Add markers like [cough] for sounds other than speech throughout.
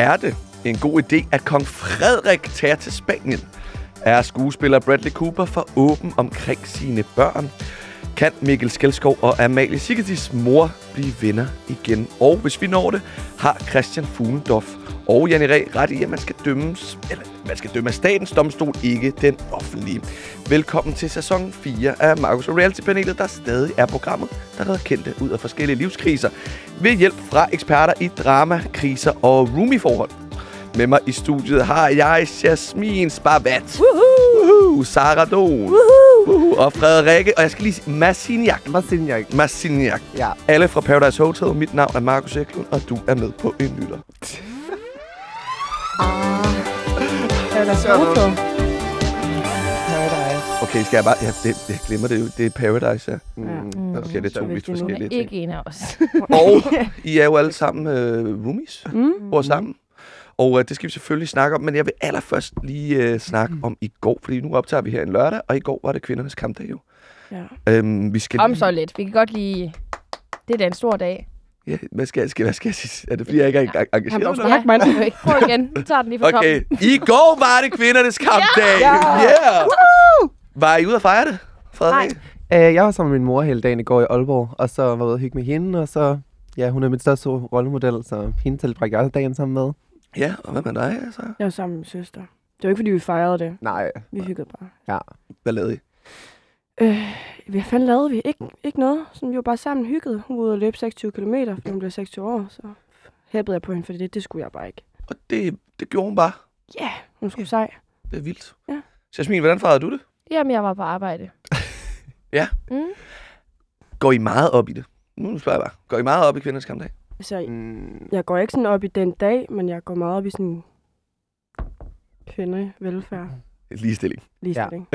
Er det en god idé, at kong Frederik tager til Spanien? Er skuespiller Bradley Cooper for åben omkring sine børn? Kan Mikkel Skelskov og Amalie Sigurdis mor blive venner igen? Og hvis vi når det, har Christian Fuglendorf og Janne Ræ ret i, at man skal dømmes, eller man skal dømme af statens domstol, ikke den offentlige. Velkommen til sæson 4 af Markus og Reality-panelet, der stadig er programmet, der redder kendte ud af forskellige livskriser ved hjælp fra eksperter i drama, kriser og roomie-forhold. Med mig i studiet har jeg Jasmin Sparvat, Woohoo! Sarah Don, Woohoo! og Frederikke, og jeg skal lige sige Massignac. Marciniak. Massignac. Ja. Alle fra Paradise Hotel. Mit navn er Markus Eklund, og du er med på en lytter. Paradise Hotel. Paradise. Okay, skal jeg bare... Ja, det, jeg glemmer det jo. Det er Paradise, ja. Mm. Okay, det er to vidt er forskellige ting. Ikke en af os. [laughs] Og I er jo alle sammen øh, roomies. Mm. Bor sammen. Og øh, det skal vi selvfølgelig snakke om, men jeg vil allerførst lige øh, snakke om i går, fordi nu optager vi her en lørdag, og i går var det kvindernes kampdag jo. Ja. Øhm, vi skal Om så lidt. Vi kan godt lige... Det er da en stor dag. Ja, hvad skal, jeg- skal, hvad skal jeg sige? Er det fordi, jeg ikke er Han engageret? er jo ikke. Prøv igen. Vi tager den lige fra Okay, i går var det kvindernes kampdag. Ja! Yeah! Var I ude at fejre det, Frederik? Øh, jeg var sammen med min mor hele dagen i går i Aalborg, og så var jeg ude og hygge med hende, og så, ja, hun er mit største rollemodel, så hende tilbragte jeg dagen sammen med. Ja, og hvad med dig, altså? Jeg var sammen med min søster. Det var ikke, fordi vi fejrede det. Nej. Vi hyggede bare. Hvad lavede I? Øh, hvad fanden lavede vi? Ikke, ikke noget. Sådan, vi var bare sammen hyggede. Hun var ude og løbe 26 km, fordi hun blev 26 år. Så hæppede jeg på hende, for det, det skulle jeg bare ikke. Og det, det gjorde hun bare. Ja, yeah, hun skulle sej. Det er vildt. Ja. Jasmin, hvordan fejrede du det? Jamen, jeg var på arbejde. [laughs] Ja. Mm. Går I meget op i det? Nu spørger jeg bare. Går I meget op i kvindernes kampdag? Altså, Mm, jeg går ikke sådan op i den dag, men jeg går meget op i sådan kvinde, velfærd, Ligestilling. ligestilling.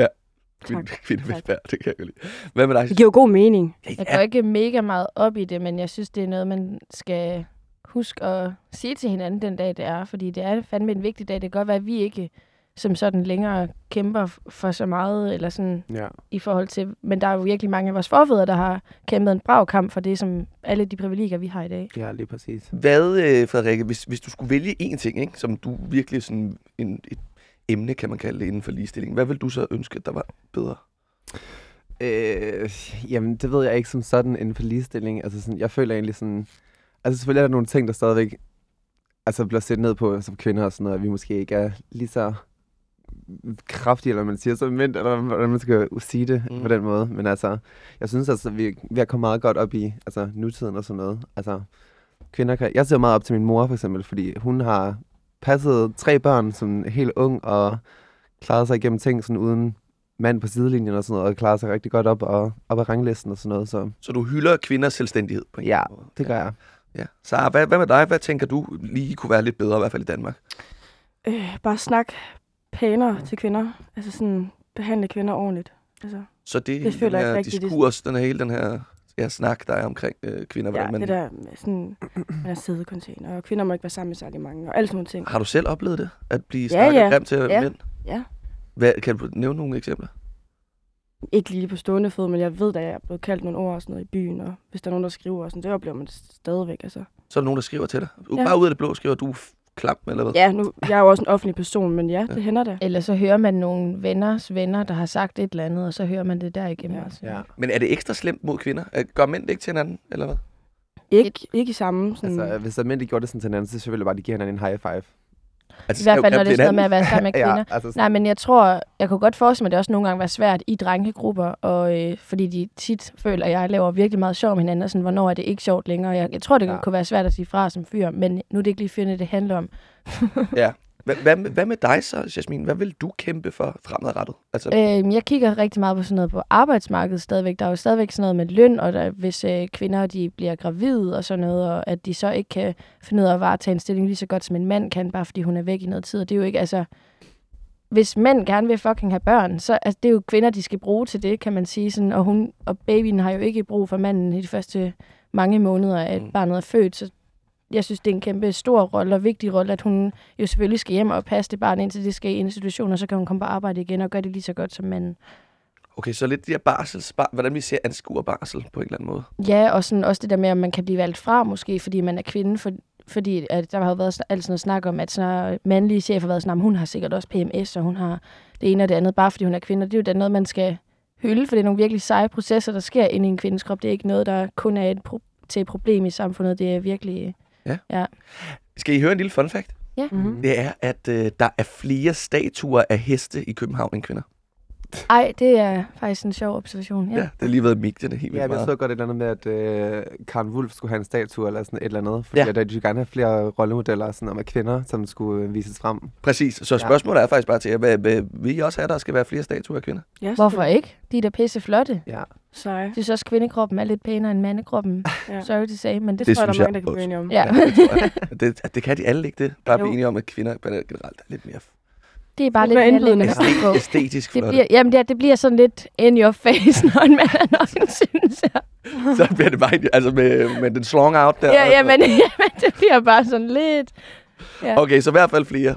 Kvinde, kvindevelfærd, det kan jeg godt lide. Hvad med dig? Det giver jo god mening. Ja, Jeg går ikke mega meget op i det, men jeg synes, det er noget, man skal huske at sige til hinanden den dag, det er. Fordi det er fandme en vigtig dag. Det kan godt være, at vi ikke som sådan længere kæmper for så meget, eller sådan ja. i forhold til... Men der er jo virkelig mange af vores forfædre, der har kæmpet en brav kamp for det, som alle de privilegier, vi har i dag. ja, lige præcis. Hvad, øh, Frederikke, hvis, hvis du skulle vælge én ting, ikke, som du virkelig sådan en, et emne, kan man kalde det, inden for ligestilling, hvad vil du så ønske, der var bedre? Øh, jamen, det ved jeg ikke som sådan inden for ligestilling. Altså, sådan, jeg føler egentlig sådan... Altså, selvfølgelig er der nogle ting, der stadigvæk altså, bliver set ned på som kvinder og sådan noget, at vi måske ikke er lige så kraftige, eller man siger, som mænd, eller hvordan man skal sige det Mm. på den måde. Men altså, jeg synes altså, vi, vi er kommet meget godt op i altså, nutiden og sådan noget. Altså, kvinder kan... Jeg ser meget op til min mor, for eksempel, fordi hun har passet tre børn som helt ung, og klaret sig igennem ting sådan uden mand på sidelinjen og sådan noget, og klarer sig rigtig godt op, og, op ad ranglisten og sådan noget, så Så du hylder kvinders selvstændighed på en Ja, måde. det gør jeg. Ja. Sara, hvad, hvad med dig? Hvad tænker du lige kunne være lidt bedre, i hvert fald i Danmark? Øh, bare snak pænere til kvinder. Altså sådan, behandle kvinder ordentligt. Altså, Så det, Det føler den jeg her ikke rigtigt, det- diskurs, den her, hele den her ja, snak, der er omkring øh, kvinder. ja, man, det der sådan, [clears throat] man er sædecontainer, og kvinder må ikke være sammen med særlig mange, og alle sådan nogle ting. Har du selv oplevet det? At blive Ja, snakket ja. grimt til Ja. mænd? Ja. Hvad, kan du nævne nogle eksempler? Ikke lige på stående fod, men jeg ved, da jeg er blevet kaldt nogle ord og sådan noget i byen, og hvis der er nogen, der skriver og sådan, det oplever man stadigvæk, altså. Så er der nogen, der skriver til dig. Ja. Bare ud af det blå skriver du klam, eller hvad? Ja, nu, jeg er jo også en offentlig person, men ja, Ja. det hænder det. Eller så hører man nogle venners venner, der har sagt et eller andet, og så hører man det der igennem Ja. også. Ja. Men er det ekstra slemt mod kvinder? Gør mænd det ikke til hinanden, eller hvad? Ikke, ikke i samme sådan... Altså, hvis der er mænd, der gjorde det sådan til hinanden, så selvfølgelig bare, de giver hinanden en high five. Altså, I hvert fald, når det er sådan noget med at være sammen [laughs] med kvinder. ja, altså, Nej, men jeg tror, jeg kunne godt forestille mig, at det også nogle gange var svært i drengegrupper, og, øh, fordi de tit føler, at jeg laver virkelig meget sjov med hinanden, og sådan, hvornår er det ikke sjovt længere. Jeg, jeg tror, det. Ja. kunne være svært at sige fra som fyr, men nu er det ikke lige fyrene, det handler om. Ja. [laughs] Hvad, hvad, med- hvad med dig så, Jasmin? Hvad vil du kæmpe for fremadrettet? Altså, Øh, jeg kigger rigtig meget på sådan noget på arbejdsmarkedet stadigvæk. Der er jo stadigvæk sådan noget med løn, og der, hvis øh, kvinder de bliver gravide og sådan noget, og at de så ikke kan finde ud af at varetage en stilling lige så godt, som en mand kan, bare fordi hun er væk i noget tid. Og det er jo ikke, altså... Hvis mænd gerne vil fucking have børn, så altså, det er jo kvinder, de skal bruge til det, kan man sige. Sådan, og, hun, og babyen har jo ikke brug for manden i de første mange måneder, at Mm. barnet er født. Så jeg synes, det er en kæmpe stor rolle og vigtig rolle, at hun jo selvfølgelig skal hjem og passe det barn, indtil det skal i institution, og så kan hun komme på arbejde igen og gøre det lige så godt som manden. Okay, så lidt de her barsels, bar, hvordan vi ser anskuer barsel på en eller anden måde. Ja, og sådan også det der med, at man kan blive valgt fra måske, fordi man er kvinde, for, fordi at der har jo været sn- alt sådan noget snak om, at sådan, mandlige chefer har været sådan, "Jamen, hun har sikkert også PMS, og hun har det ene og det andet, bare fordi hun er kvinde. Og Det er jo da noget, man skal hylde, for det er nogle virkelig seje processer, der sker inde i en kvindes krop. Det er ikke noget, der kun er et pro- til et problem i samfundet. Det er virkelig... Skal I høre en lille fun fact? Mm-hmm. Det er, at øh, der er flere statuer af heste i København end kvinder. Ej, det er faktisk en sjov observation. Ja, Ja. ja det har lige været medierne helt Ja, vildt men jeg så godt et eller andet med, at øh, Karen Wolf skulle have en statue eller sådan et eller andet. Fordi Ja. ja. at, øh, de ville gerne have flere rollemodeller sådan, om af kvinder, som skulle øh, vises frem. Præcis. Så spørgsmålet er faktisk bare til jer, vil I også have, at der skal være flere statuer af kvinder? Ja, Hvorfor ikke? De er da pisse flotte. Ja. Seje. Synes også, at kvindekroppen er lidt pænere end mandekroppen. [laughs] Ja. Sorry to say, men det, Det, Det tror jeg, der er mange, der kan blive enige om. ja. Det, det kan de alle ikke det. Bare blive Jo. enige om, at kvinder generelt er lidt mere det er bare Det lidt se på. æstetisk Det bliver, jamen det, det bliver sådan lidt in your face, [laughs] når en mand også [laughs] synes jeg. Så bliver det bare, altså med, med den slong out der. Ja, jamen, jamen, det bliver bare sådan lidt... Ja. Okay, så i hvert fald flere.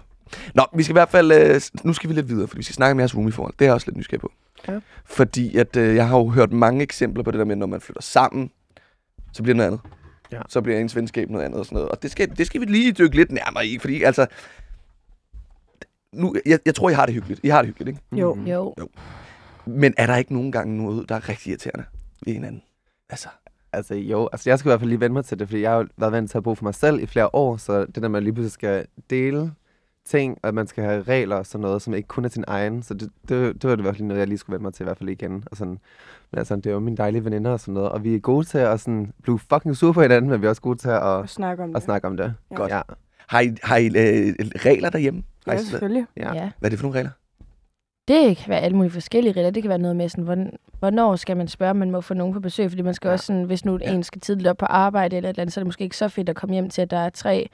Nå, vi skal i hvert fald, øh, nu skal vi lidt videre, for vi skal snakke om jeres roomie-forhold. Det er jeg også lidt nysgerrig på. Ja. Fordi at, øh, jeg har jo hørt mange eksempler på det der med, når man flytter sammen, så bliver det noget andet. Ja. Så bliver ens venskab noget andet og sådan noget. Og det skal, det skal vi lige dykke lidt nærmere i, fordi altså... Nu, jeg, jeg tror, I har det hyggeligt. I har det hyggeligt, ikke? Jo. Mm. Jo. Men er der ikke nogen gange noget, der er rigtig irriterende ved hinanden? Altså, Altså jo, altså jeg skal i hvert fald lige vende mig til det, fordi jeg har jo været vant til at bo for mig selv i flere år, så det der med at lige pludselig skal dele ting, og at man skal have regler og sådan noget, som ikke kun er sin egen, så det, det, det var det virkelig noget, jeg lige skulle vende mig til i hvert fald igen. Og sådan, men altså, det er jo mine dejlige veninder og sådan noget, og vi er gode til at sådan, blive fucking sure på hinanden, men vi er også gode til at, Og snakke om at det. snakke om det. Ja. Godt. Ja. har I, har I øh, regler derhjemme? Har Ja, selvfølgelig. Ja. Ja. Hvad er det for nogle regler? Det kan være alle mulige forskellige regler. Det kan være noget med, sådan, hvorn- hvornår skal man spørge, om man må få nogen på besøg. Fordi man skal Ja. også, sådan, hvis nu ja. en skal tidligt op på arbejde eller et eller andet, så er det måske ikke så fedt at komme hjem til, at der er tre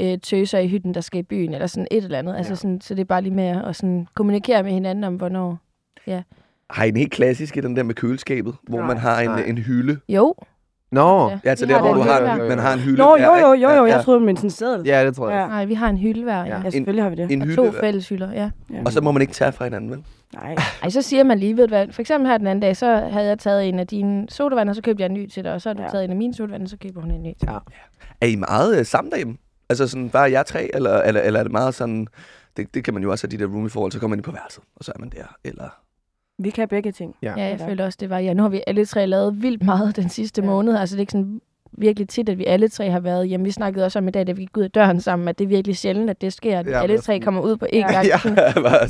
øh, tøser i hytten, der skal i byen, eller sådan et eller andet. Altså Ja. sådan, så det er bare lige med at sådan, kommunikere med hinanden om, hvornår. Har I en helt klassisk i den der med køleskabet, hvor Nej. man har en, Nej. en hylde? Jo. Nå, Ja. Ja, så Vi der, hvor du har, en, man har en hylde. Nå, jo, Ja, jo, jo, jo. ja, Jeg troede, med en seddel. ja, det tror jeg. Ja. Nej, vi har en hylde hver. Ja. Ja. Ja, selvfølgelig har vi det. En Og hylde. to hver. fælles hylder, ja. Ja. Og så må man ikke tage fra hinanden, vel? Nej. Ej, så siger man lige, ved hvad, for eksempel her den anden dag, så havde jeg taget en af dine sodavand, og så købte jeg en ny til dig, og så har du Ja. ja. taget en af mine sodavand, og så køber hun en ny til Ja. Er I meget øh, sammen derhjemme? Altså sådan bare jer tre, eller, eller, eller er det meget sådan... Det, det kan man jo også have de der roomie-forhold, så kommer man ind på værelset, og så er man der. Eller... Vi kan begge ting. Ja. Ja, jeg føler også, det var ja. Nu har vi alle tre lavet vildt meget den sidste ja. måned. Altså det er ikke sådan virkelig tit, at vi alle tre har været hjemme. Vi snakkede også om i dag, da vi gik ud af døren sammen, at det er virkelig sjældent, at det sker, at Ja, ja, alle men tre kommer ud på én Ja. gang. Ja,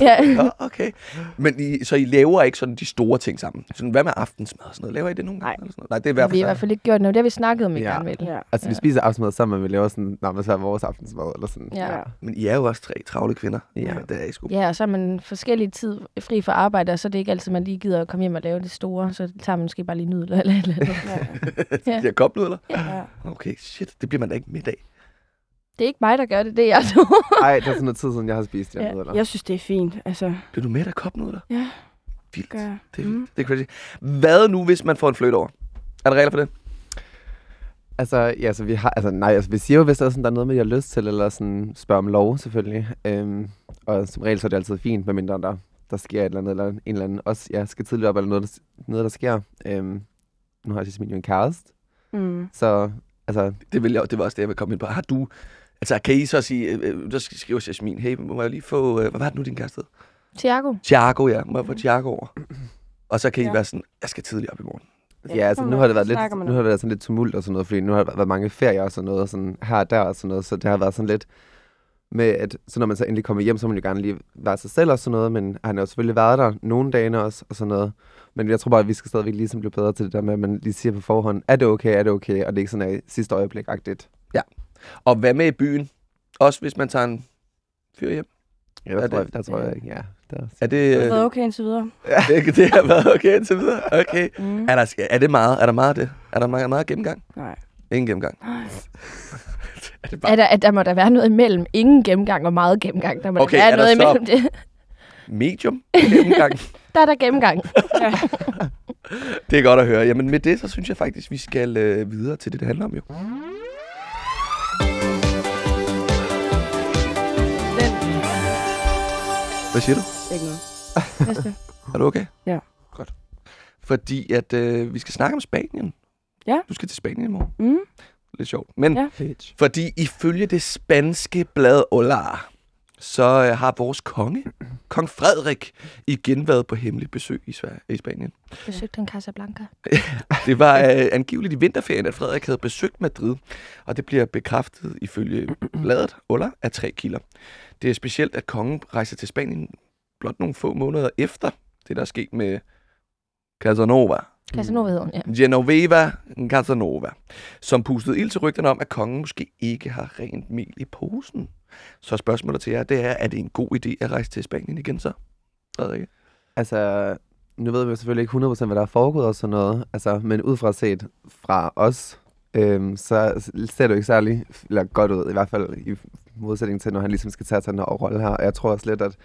[laughs] Ja. Okay. Men I, så I laver ikke sådan de store ting sammen? Sådan, hvad med aftensmad og sådan noget? Laver I det nogle gange? Nej. Eller sådan noget? Nej, det er i hvert vi har i fald hvert fald ikke gjort noget. Det har vi snakket om i Ja. gang med. Ja. Altså, vi Ja. spiser aftensmad sammen, men vi laver sådan, nærmest hver vores aftensmad, eller sådan. Ja. Ja. Men I er jo også tre travle kvinder. Ja. Det er I sgu. Ja, og så er man forskellig tid fri fra arbejde, og så er det ikke altid, man lige gider at komme hjem og lave det store. Så tager man måske bare lige nudler eller et eller andet. Ja. [laughs] De har kopnudler? Ja. [laughs] Okay, shit. Det bliver man da ikke midt af. Det er ikke mig, der gør det, det er jeg to. [laughs] Ej, det er sådan noget tid siden, jeg har spist. Ja. Eller? Jeg synes, det er fint. Altså, Bliver du med af kopnudler? Ja. Vildt. gør jeg. Det er, Mm. mm. det er crazy. Hvad nu, hvis man får en fløjt over? Er der regler for det? Altså, ja, så vi har, altså, nej, altså, vi siger jo, hvis der er, sådan, der er noget med, jeg har lyst til, eller sådan, spørge om lov, selvfølgelig. Øhm, og som regel, så er det altid fint, medmindre der, der sker et eller andet, eller en eller anden, også, ja, skal tidligt op, eller noget, der, noget, der sker. Øhm, nu har Jasmin jo en kæreste, Mm. så, altså, Det, vil jeg, det var også det, jeg vil komme ind på. Har du... Altså, kan I så sige... Øh, øh, der skriver Jasmin, hey, må jeg lige få... Øh, hvad var det nu, din kæreste hed? Tiago. Thiago, ja. Må jeg få Thiago over? Og så kan I Ja. være sådan, jeg skal tidligt op i morgen. ja, altså, sådan nu har det været så lidt, nu har det været sådan lidt tumult og sådan noget, fordi nu har der været mange ferier og sådan noget, sådan her og der og sådan noget, så det har været sådan lidt med, at så når man så endelig kommer hjem, så må man jo gerne lige være sig selv og sådan noget, men han har jo selvfølgelig været der nogle dage også og sådan noget. Men jeg tror bare, at vi skal stadigvæk ligesom blive bedre til det der med, at man lige siger på forhånd, er det okay, er det okay, og det er ikke sådan af sidste øjeblik-agtigt. Og hvad med i byen? Også hvis man tager en fyr hjem. Ja, der, Er tror, det- jeg, der tror jeg ikke, ja. Der, Er det... Det har været okay indtil videre. det, det har været okay indtil videre? Okay. Mm. Er der, er det meget? Er der meget af det? Er der meget, meget gennemgang? Nej. Ingen gennemgang. Nej. [laughs] er det bare... Er der, at der må der være noget imellem. Ingen gennemgang og meget gennemgang. Der må Okay, der er være der noget så- imellem det. Medium gennemgang. [laughs] Der er der gennemgang. [laughs] Det er godt at høre. Jamen med det, så synes jeg faktisk, vi skal øh, videre til det, det handler om jo. Hvad siger du? Ikke noget. [laughs] Næste. Er du okay? Ja. Godt. Fordi at øh, vi skal snakke om Spanien. Ja. Du skal til Spanien i morgen. Mm. lidt sjovt. Men Ja. Bitch. fordi ifølge det spanske blad Olar, så øh, har vores konge, kong Frederik, igen været på hemmelig besøg i, Sverige, i Spanien. Besøgte han Casablanca. Det var øh, angiveligt i vinterferien, at Frederik havde besøgt Madrid, og det bliver bekræftet ifølge bladet Olar af tre kilder. Det er specielt, at kongen rejser til Spanien blot nogle få måneder efter det, der er sket med Casanova. Casanova hedder hun, ja. Genoveva Casanova, som pustede ild til rygterne om, at kongen måske ikke har rent mel i posen. Så spørgsmålet til jer, det er, er det en god idé at rejse til Spanien igen så? Frederik? Altså, nu ved vi jo selvfølgelig ikke 100% hvad der er foregået og sådan noget, altså, men ud fra set fra os, øhm, så ser det jo ikke særlig eller godt ud, i hvert fald i modsætning til, når han ligesom skal tage sig den her rolle her. Og jeg tror også lidt, at,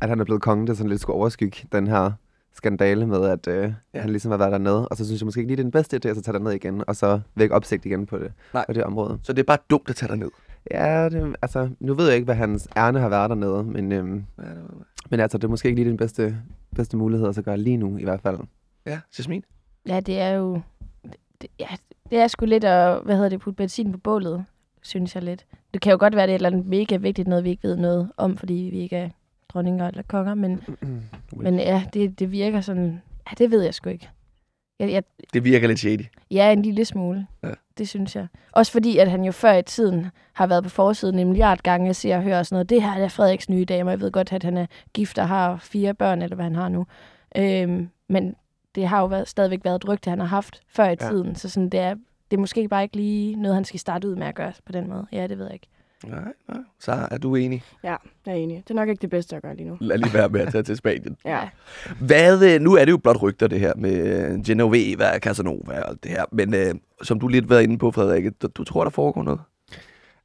at han er blevet konge, der sådan lidt skulle overskygge den her skandale med, at øh, Ja. han ligesom har været dernede. Og så synes jeg måske ikke lige, det er den bedste idé at så tage derned igen, og så vække opsigt igen på det, Nej. på det område. Så det er bare dumt at tage dig ned. Ja, det, altså, nu ved jeg ikke, hvad hans ærne har været dernede, men, øhm, Ja, det var- men altså, det er måske ikke lige den bedste, bedste mulighed at så gøre lige nu, i hvert fald. ja Jasmin? Ja, det er jo... Det, ja, det er sgu lidt at, hvad hedder det, putte benzin på bålet, synes jeg lidt. Det kan jo godt være, det er et eller andet mega vigtigt noget, vi ikke ved noget om, fordi vi ikke er dronninger eller konger, men, [clears throat] men ja, det, det virker sådan... Ja, det ved jeg sgu ikke. Jeg, jeg, Det virker lidt shady. Ja, en lille smule. Ja. Det synes jeg. Også fordi, at han jo før i tiden har været på forsiden en milliard gange. Jeg ser og hører sådan noget. Det her er Frederiks nye dame, og jeg ved godt, at han er gift og har fire børn, eller hvad han har nu. Øhm, men det har jo været, stadigvæk været et rygte, han har haft før i Ja. tiden. Så sådan, det, er, det er måske bare ikke lige noget, han skal starte ud med at gøre på den måde. Ja, det ved jeg ikke. Nej, nej. Så er du enig? Ja, jeg er enig. Det er nok ikke det bedste at gøre lige nu. Lad lige være med at tage til Spanien. Ja. Hvad, øh, nu er det jo blot rygter, det her med øh, Genoveva, Casanova og alt det her. Men øh, som du lidt været inde på, Frederik, du, du tror, der foregår noget?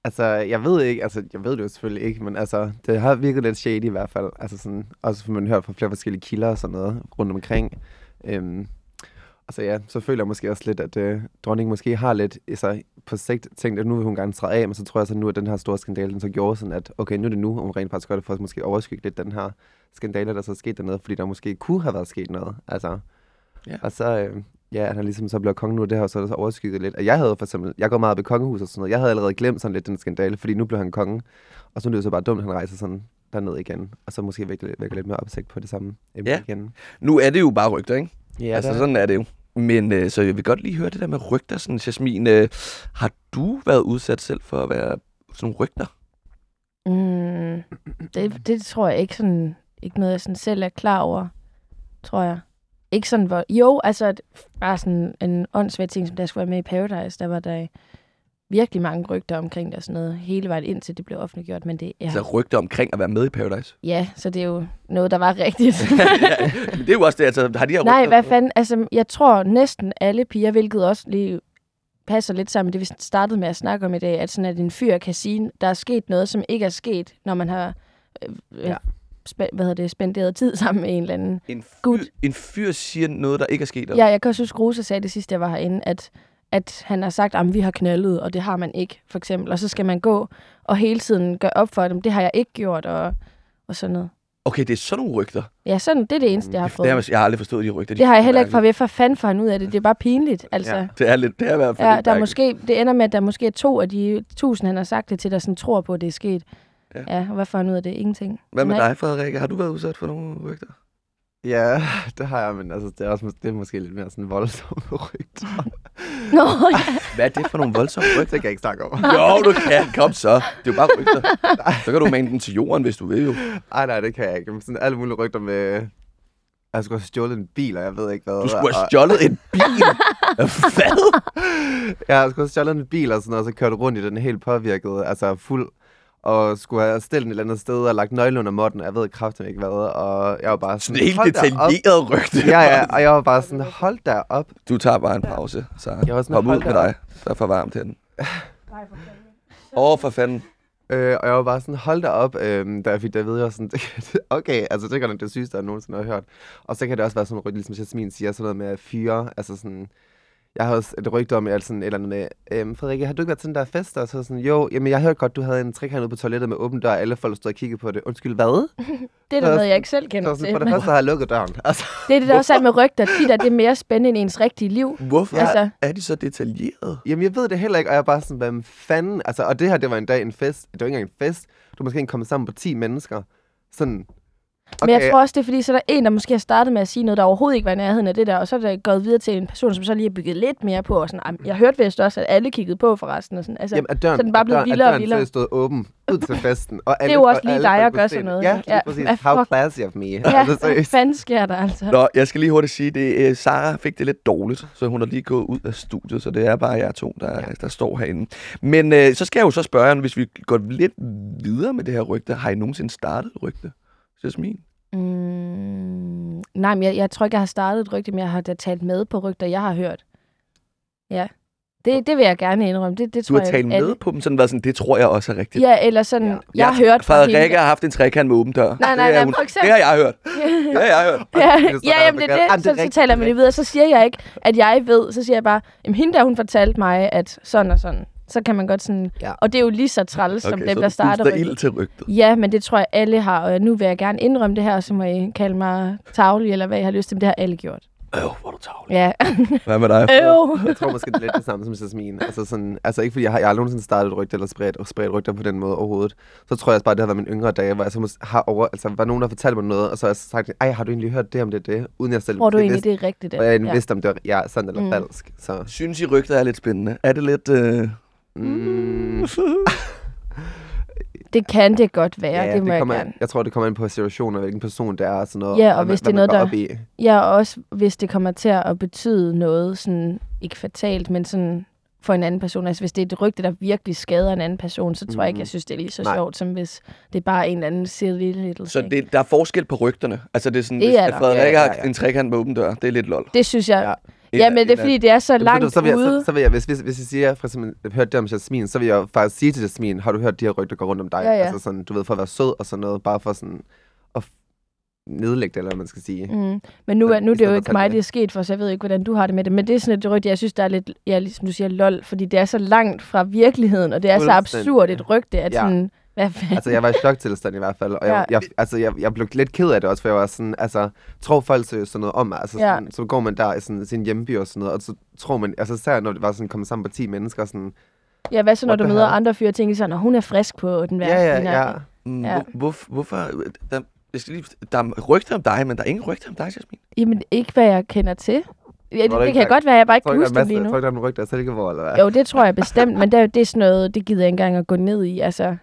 Altså, jeg ved ikke, altså, jeg ved det jo selvfølgelig ikke, men altså, det har virket lidt shady i hvert fald. Altså sådan, også for man hører fra flere forskellige kilder og sådan noget rundt omkring. Øhm, og så ja, så føler jeg måske også lidt, at øh, dronningen måske har lidt altså, på sigt tænkt, at nu vil hun gerne træde af, men så tror jeg så nu, at den her store skandale, den så gjorde sådan, at okay, nu er det nu, og hun rent faktisk gør det for at måske overskygge lidt den her skandale, der så er sket dernede, fordi der måske kunne have været sket noget. Altså, Ja. Og så, øh, ja, at han ligesom så bliver konge nu, det har så, så overskygget lidt. Og jeg havde for eksempel, jeg går meget op i kongehus og sådan noget, jeg havde allerede glemt sådan lidt den skandale, fordi nu blev han konge, og så er det så bare dumt, at han rejser sådan derned igen, og så måske vækker, vækker lidt mere opsigt på det samme emne Ja. igen. Nu er det jo bare rygter, ikke? Ja, altså, der, sådan er det jo. Men øh, så jeg vil godt lige høre det der med rygter. Sådan, Jasmin, øh, har du været udsat selv for at være sådan nogle rygter? Mm, det, det tror jeg ikke sådan, ikke noget, jeg sådan selv er klar over, tror jeg. Ikke sådan, hvor, jo, altså, bare sådan en åndssvagt ting, som der skulle være med i Paradise, der var der virkelig mange rygter omkring det og sådan noget, hele vejen indtil det blev offentliggjort, men det, Ja. Så rygter omkring at være med i Paradise? ja, så det er jo noget, der var rigtigt. [laughs] ja, men det er jo også det, altså, har de her Nej, rygter? hvad fanden, altså, jeg tror næsten alle piger, hvilket også lige passer lidt sammen med det, vi startede med at snakke om i dag, at sådan at en fyr kan sige, der er sket noget, som ikke er sket, når man har øh, Ja. ja. spæ- hvad hedder det, spenderet tid [laughs] sammen med en eller anden. En fyr, Gud. en fyr siger noget, der ikke er sket. Ja, jeg kan også huske, Rosa sagde det sidste, jeg var herinde, at, at han har sagt, at vi har knaldet, og det har man ikke, for eksempel. Og så skal man gå og hele tiden gøre op for dem, det har jeg ikke gjort, og, og sådan noget. Okay, det er sådan nogle rygter. Ja, sådan, det er det eneste, jeg har fået. det har, jeg har aldrig forstået de rygter. De Det har jeg er heller ikke fra for fanden får han ud af det. Det er bare pinligt, altså. Ja. Det er, lidt, det er i hvert fald Ja, der er måske, det ender med, at der måske er to af de tusind, han har sagt det til, der sådan tror på, at det er sket. Ja. Ja, og hvad får han ud af det? Ingenting. Hvad med dig, Frederik? Har du været udsat for nogle rygter? Ja, [laughs] det har jeg, men altså, det er, også, det er måske lidt mere sådan voldsomme [laughs] rygter. Nå, ja. Hvad er det for nogle voldsomme [laughs] det rygter? kan jeg ikke snakke om. jo, du kan. Kom så. Det er jo bare rygter. Så kan du mane den til jorden, hvis du vil jo. Ej, nej, det kan jeg ikke. Men sådan alle mulige rygter med... Jeg skulle have stjålet en bil, og jeg ved ikke hvad. Du skulle have og- stjålet en bil. Hvad? Ja, jeg skulle have stjålet en bil og sådan noget, og så kørte rundt i den helt påvirket, altså fuld, og skulle have stillet den et eller andet sted og lagt nøglen under måtten, jeg ved kraftigt ikke hvad, og jeg var bare Sådan sådan, en helt detaljeret rygte. Ja, ja, og jeg var bare sådan, hold da op. Du tager bare en pause, så Jeg var sådan, hop ud med dig. Der er for varmt herinde. Åh, oh, for fanden. Øh, og jeg var bare sådan, hold da op, øh, da jeg fik det at vide, jeg var sådan, [laughs] okay, altså det er godt nok det sygeste, jeg nogensinde har hørt. Og så kan det også være sådan, ligesom Jasmin siger, sådan noget med at fyre, altså sådan, Jeg har også et rygte om, jeg sådan et eller andet med, øhm, Frederikke, har du ikke været til den der fest? Og så sådan, jo, jamen jeg hørte godt, du havde en trekant ude på toilettet med åben dør, og alle folk stod og kiggede på det. Undskyld, hvad? [laughs] Det er da Så- noget, jeg ikke selv Så kender sådan, til. for det første har jeg lukket døren. [laughs] Altså, Det er det, der også er med rygter. Tit er det mere spændende end ens rigtige liv. Hvorfor. Altså- er de så detaljerede? jamen jeg ved det heller ikke, og jeg er bare sådan, hvad fanden? Altså, og det her, det var en dag en fest. Det var ikke engang en fest. Du måske ikke kommet sammen på 10 mennesker. Sådan, Men jeg tror også, det er fordi, så er der en, der måske har startet med at sige noget, der overhovedet ikke var i nærheden af det der, og så er det gået videre til en person, som så lige har bygget lidt mere på. Og sådan, "Ej, jeg hørte vist også, at alle kiggede på forresten. Og sådan. Altså, Jamen, døren, så er den bare døren- vildere og vildere. seriøst stod åben ud til festen. Og [laughs] alle, er jo også og lige dig at gøre sådan det. noget. Ja, lige Ja, præcis. How classy of me. ja, [laughs] altså, hvad fanden sker der altså? Nå, jeg skal lige hurtigt sige, det er, Sara fik det lidt dårligt, så hun er lige gået ud af studiet, så det er bare jer to, der, ja. der står herinde. Men øh, så skal jeg jo så spørge hvis vi går lidt videre med det her rygte, har I nogensinde startet et rygte? Jasmin? Mm, nej, men jeg, jeg tror ikke, jeg har startet et rygte, men jeg har da talt med på rygter, jeg har hørt. Ja. Det, det vil jeg gerne indrømme. Det, det Du tror har jeg, talt alle- med på dem, sådan været sådan, det tror jeg også er rigtigt. Ja, eller sådan, Ja. ja. jeg har hørt Frederikke hende. har haft en trekant med åben dør. Nej, nej, det, er nej, hun, for eksempel- det har jeg hørt. Det har jeg hørt. [laughs] Ja, det ja der, jamen det er det. Jamen, det Så, så taler det man lige videre. Så siger jeg ikke, at jeg ved. Så siger jeg bare, jamen hende der, hun fortalte mig, at sådan og sådan. Så kan man godt sådan... Ja. Og det er jo lige så træls, som Okay, dem, så der starter rygtet. ild til rygtet. Ja, men det tror jeg, alle har. Og nu vil jeg gerne indrømme det her, og så må I kalde mig tavlig, eller hvad I har lyst til. Men det har alle gjort. Øh, hvor er du tavlig. Ja. Hvad med dig? Øv. Jeg tror måske, det er lidt det samme som Jasmin. Altså, sådan, altså ikke fordi jeg har, jeg har aldrig nogensinde startet et rygte eller spredt, spredt rygter på den måde overhovedet. Så tror jeg også bare, det har været mine yngre dage, hvor jeg så mås- har over, altså var nogen, der fortalte mig noget, og så har jeg sagt, ej, har du egentlig hørt det om det, det? Uden jeg selv Tror du måske egentlig, vidste, det er rigtigt? og jeg ja. vidste, om det var ja, sandt eller Mm. falsk. Så, Synes I, rygtet er lidt spændende? Er det lidt... Øh... mm, [laughs] Det kan det godt være, ja, det må jeg kommer, gerne. jeg tror, det kommer ind på situationer, hvilken person det er og sådan noget. Ja, og hvad man- hvis det er noget, går der- op i. Ja, og også hvis det kommer til at betyde noget, sådan, ikke fatalt, men sådan for en anden person. Altså hvis det er et rygte, der virkelig skader en anden person, så tror jeg ikke, Mhm. jeg synes, det er lige så Nej. sjovt, som hvis det er bare en eller anden silly little Så det, der er forskel på rygterne. Altså det er sådan, Det hvis er at der. Frederikke Ja, ja, har ja. en trekant med åben dør, det er lidt lol. det synes jeg. Ja. Ja, men det er fordi, det er så Jamen, langt så, så, vil jeg, ude. så, så vil jeg, hvis, hvis, hvis jeg siger, for eksempel, hørte det om Jasmin, så vil jeg faktisk sige til Jasmin, har du hørt de her rygter gå rundt om dig? Ja, ja. Altså sådan, du ved, for at være sød og sådan noget, bare for sådan at nedlægge det, eller hvad man skal sige. Mm. Men nu er, Men nu er i det jo ikke mig, det. det er sket for, så jeg ved ikke, hvordan du har det med det. Men det er sådan et rygte, jeg synes, der er lidt, ja, ligesom du siger, lol, fordi det er så langt fra virkeligheden, og det er så absurd et rygte, at Ja. sådan, hvad fanden? Altså, jeg var i choktilstand i hvert fald, og jeg, Ja. jeg, altså, jeg, jeg blev lidt ked af det også, for jeg var sådan, altså, tror folk seriøst sådan noget om mig? Altså, Ja. sådan, så går man der i sådan, sin hjemby og sådan noget, og så tror man, altså, især når det var sådan, kommet sammen på 10 mennesker, sådan, Ja, hvad så, når du møder hell? andre fyre, og tænker sådan, at hun er frisk på den ja, værste. ja, ja. Mm, Ja. Hvor, hvor, hvorfor... Der, jeg skal lige, der er rygter om dig, men der er ingen rygter om dig, Jasmin. Jamen, ikke hvad jeg kender til. Ja, det, det ikke, kan der- godt være, jeg bare ikke kan huske det lige nu. tror du, der er nogle rygter af Silkeborg, eller hvad? Jo, det tror jeg bestemt, men det, er jo- det er sådan noget, det gider jeg ikke engang at gå ned i. Altså,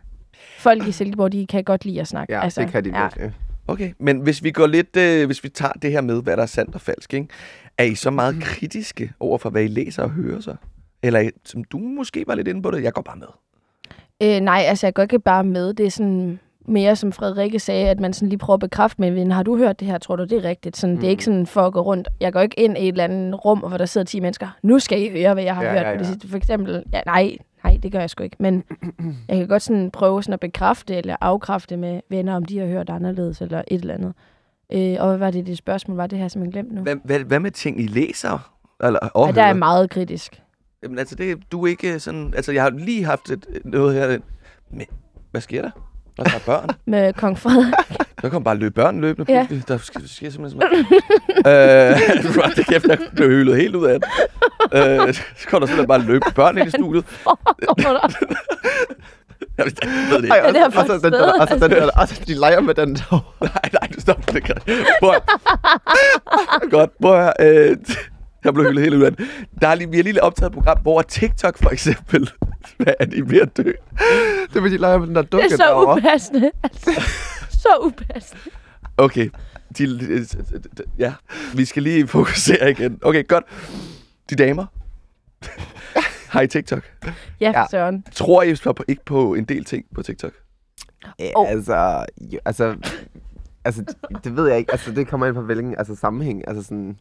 folk i Silkeborg, de kan godt lide at snakke. Ja, altså, det kan de ja. virkelig. Okay, men hvis vi går lidt, øh, hvis vi tager det her med, hvad der er sandt og falsk, ikke? er I så meget kritiske over for, hvad I læser og hører så? Eller er som du måske var lidt inde på det, jeg går bare med. Øh, nej, altså jeg går ikke bare med. Det er sådan mere, som Frederikke sagde, at man sådan lige prøver at bekræfte med en ven. Har du hørt det her? Tror du, det er rigtigt? Sådan, mm. Det er ikke sådan for at gå rundt. Jeg går ikke ind i et eller andet rum, hvor der sidder 10 mennesker. Nu skal I høre, hvad jeg har Ja, hørt ja, ja. For eksempel, ja, nej, det gør jeg sgu ikke. Men jeg kan godt sådan prøve sådan at bekræfte eller afkræfte med venner, om de har hørt anderledes eller et eller andet. Øh, og hvad var det, det spørgsmål var? Det har jeg simpelthen glemt nu. Hvad, hvad, hvad med ting, I læser? Eller, og Ja, der er meget kritisk. Jamen, altså, det, du er ikke sådan... Altså, jeg har lige haft et, noget her... Men, hvad sker der? Der er børn. [laughs] Med kong Frederik. Der kom bare løb børn løbende Ja. pludselig. Der sker, sker simpelthen sådan noget. øh, [laughs] da kæft, jeg blev hølet helt ud af det. Øh, så kom der simpelthen bare løb børn ind i studiet. [laughs] Jeg ved jeg ved det Ej, ikke. Ja, det er og, så- og, så faktisk den, der, og, så bedre. den, der, og så de leger med den der. Nej, nej, du stopper det. Prøv Godt, prøv at høre. Øh, jeg blev hyldet helt ud af det. Der er lige, vi har lige optaget et program, hvor TikTok for eksempel, [laughs] hvad er de ved at dø? Det vil de leger med den der Det dukke er så derovre. upassende. Altså, så upassende. Okay, de, de, de, ja, vi skal lige fokusere igen. Okay, godt. De damer. Har I TikTok? Ja, Ja. søren. Tror I på, ikke på en del ting på TikTok? Ja, Oh. altså, jo, altså, altså, det, det ved jeg ikke. Altså, det kommer ind på hvilken altså, sammenhæng. Altså, sådan,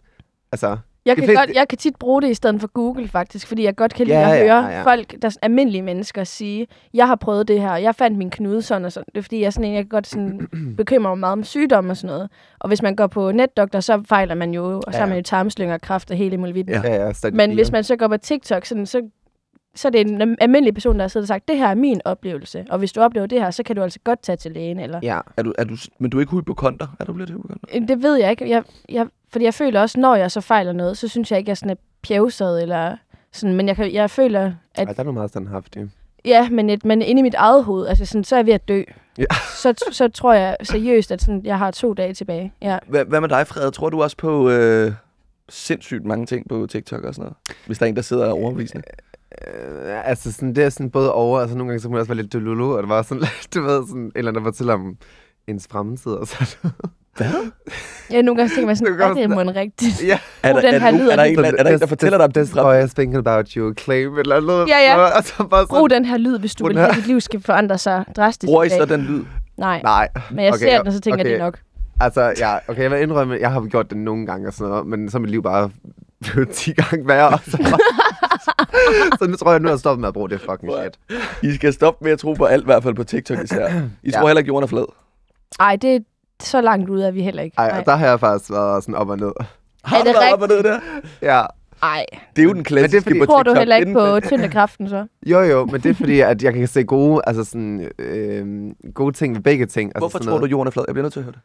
altså, Jeg kan, fleste- godt, jeg kan tit bruge det i stedet for Google, faktisk, fordi jeg godt kan lide Ja, at ja, høre ja, ja. folk, der er almindelige mennesker, sige, jeg har prøvet det her, og jeg fandt min knude sådan og sådan. Det er fordi, jeg, er sådan en, jeg kan godt sådan [clears throat] bekymre mig meget om sygdomme og sådan noget. Og hvis man går på netdoktor, så fejler man jo, og så Ja, har man ja. jo tarmslynger, kræft og hele muligheden. Ja. Ja, ja, Men hvis man så går på TikTok, sådan, så, så er det en almindelig person, der har siddet og sagt, det her er min oplevelse, og hvis du oplever det her, så kan du altså godt tage til lægen. Eller... Ja, Er du, er du, men du er ikke hypokonter? Er du blevet hypokonter? Det ved jeg ikke. Jeg, jeg, fordi jeg føler også, når jeg så fejler noget, så synes jeg ikke, jeg sådan er pjevset, eller sådan, men jeg, kan, jeg føler, at Ej, der er noget meget standhaftigt. Ja, men, et, men inde i mit eget hoved, altså sådan, så er jeg ved at dø. Ja. [laughs] Så, så tror jeg seriøst, at sådan, jeg har to dage tilbage. Ja. Hvad, hvad med dig, Frede? Tror du også på øh, sindssygt mange ting på TikTok og sådan noget? Hvis der er en, der sidder og overbevisende. Øh, altså sådan, det er sådan både over, altså nogle gange så må det også være lidt delulu, og det var sådan lidt, [laughs] du ved, sådan en eller anden, der fortæller om ens fremtid, og så Jeg nogle gange tænker mig sådan, Det er det må rigtigt? ja. [laughs] Er der, den er, her der, lyder er, der, en, er der en, der fortæller dig om boy fremtid? is thinking about you, claim eller noget. Ja, ja. Og så bare Brug sådan, den her lyd, hvis du Brug vil have, at dit liv skal forandre sig drastisk. Bruger i I så den lyd? Nej, nej. men jeg okay, ser den, og så tænker jeg, okay. det nok. Altså, ja, okay, jeg vil indrømme, jeg har gjort det nogle gange og sådan noget, men så er mit liv bare [laughs] blevet 10 gange værre. og Så, [laughs] så nu tror jeg, nu har jeg stoppet med at bruge det fucking shit. I skal stoppe med at tro på alt, i hvert fald på TikTok især. I tror Ja. heller ikke, jorden er flad. Ej, det er så langt ud, at vi heller ikke. Ej, Nej. der har jeg faktisk været sådan op og ned. Har det du været op og ned der? Ja, Ej. Det er jo den klassiske fordi- på Tror TikTok. du heller ikke Inden- på tyngdekraften så? [laughs] jo jo, men det er fordi, at jeg kan se gode, altså sådan, øh, gode ting ved begge ting. Altså Hvorfor sådan tror noget. du, jorden er flad? Jeg bliver nødt til at høre det.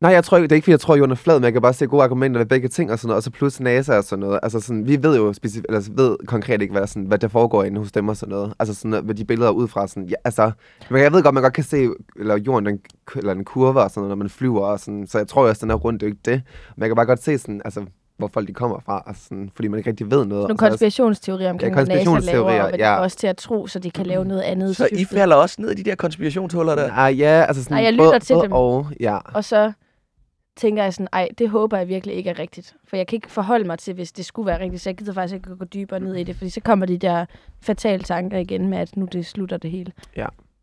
Nej, jeg tror ikke, det er ikke, fordi jeg tror, jorden er flad, men jeg kan bare se gode argumenter ved begge ting og sådan noget, og så plus NASA og sådan noget. Altså sådan, vi ved jo specifikt, eller ved konkret ikke, hvad, sådan, hvad der foregår inde hos dem og sådan noget. Altså sådan, hvad de billeder ud fra sådan, ja, altså, men jeg ved godt, man godt kan se, eller jorden, den, eller den kurve og sådan noget, når man flyver og sådan, så jeg tror også, den er rundt, det er ikke det. Men jeg kan bare godt se sådan, altså, hvor folk de kommer fra, altså sådan, fordi man ikke rigtig ved noget. Nogle Og så er jeg- konspirationsteorier omkring, hvad NASA laver, konspirationsteorier, og ja. os til at tro, så de kan lave noget andet. Så I falder også ned i de der konspirationshuller der? Nej, ja, altså sådan, Nej, jeg lytter både, til både dem. Og, ja. Og så tænker jeg sådan, ej, det håber jeg virkelig ikke er rigtigt. For jeg kan ikke forholde mig til, hvis det skulle være rigtigt, så jeg gider faktisk ikke gå dybere ned i det, fordi så kommer de der fatale tanker igen med, at nu det slutter det hele.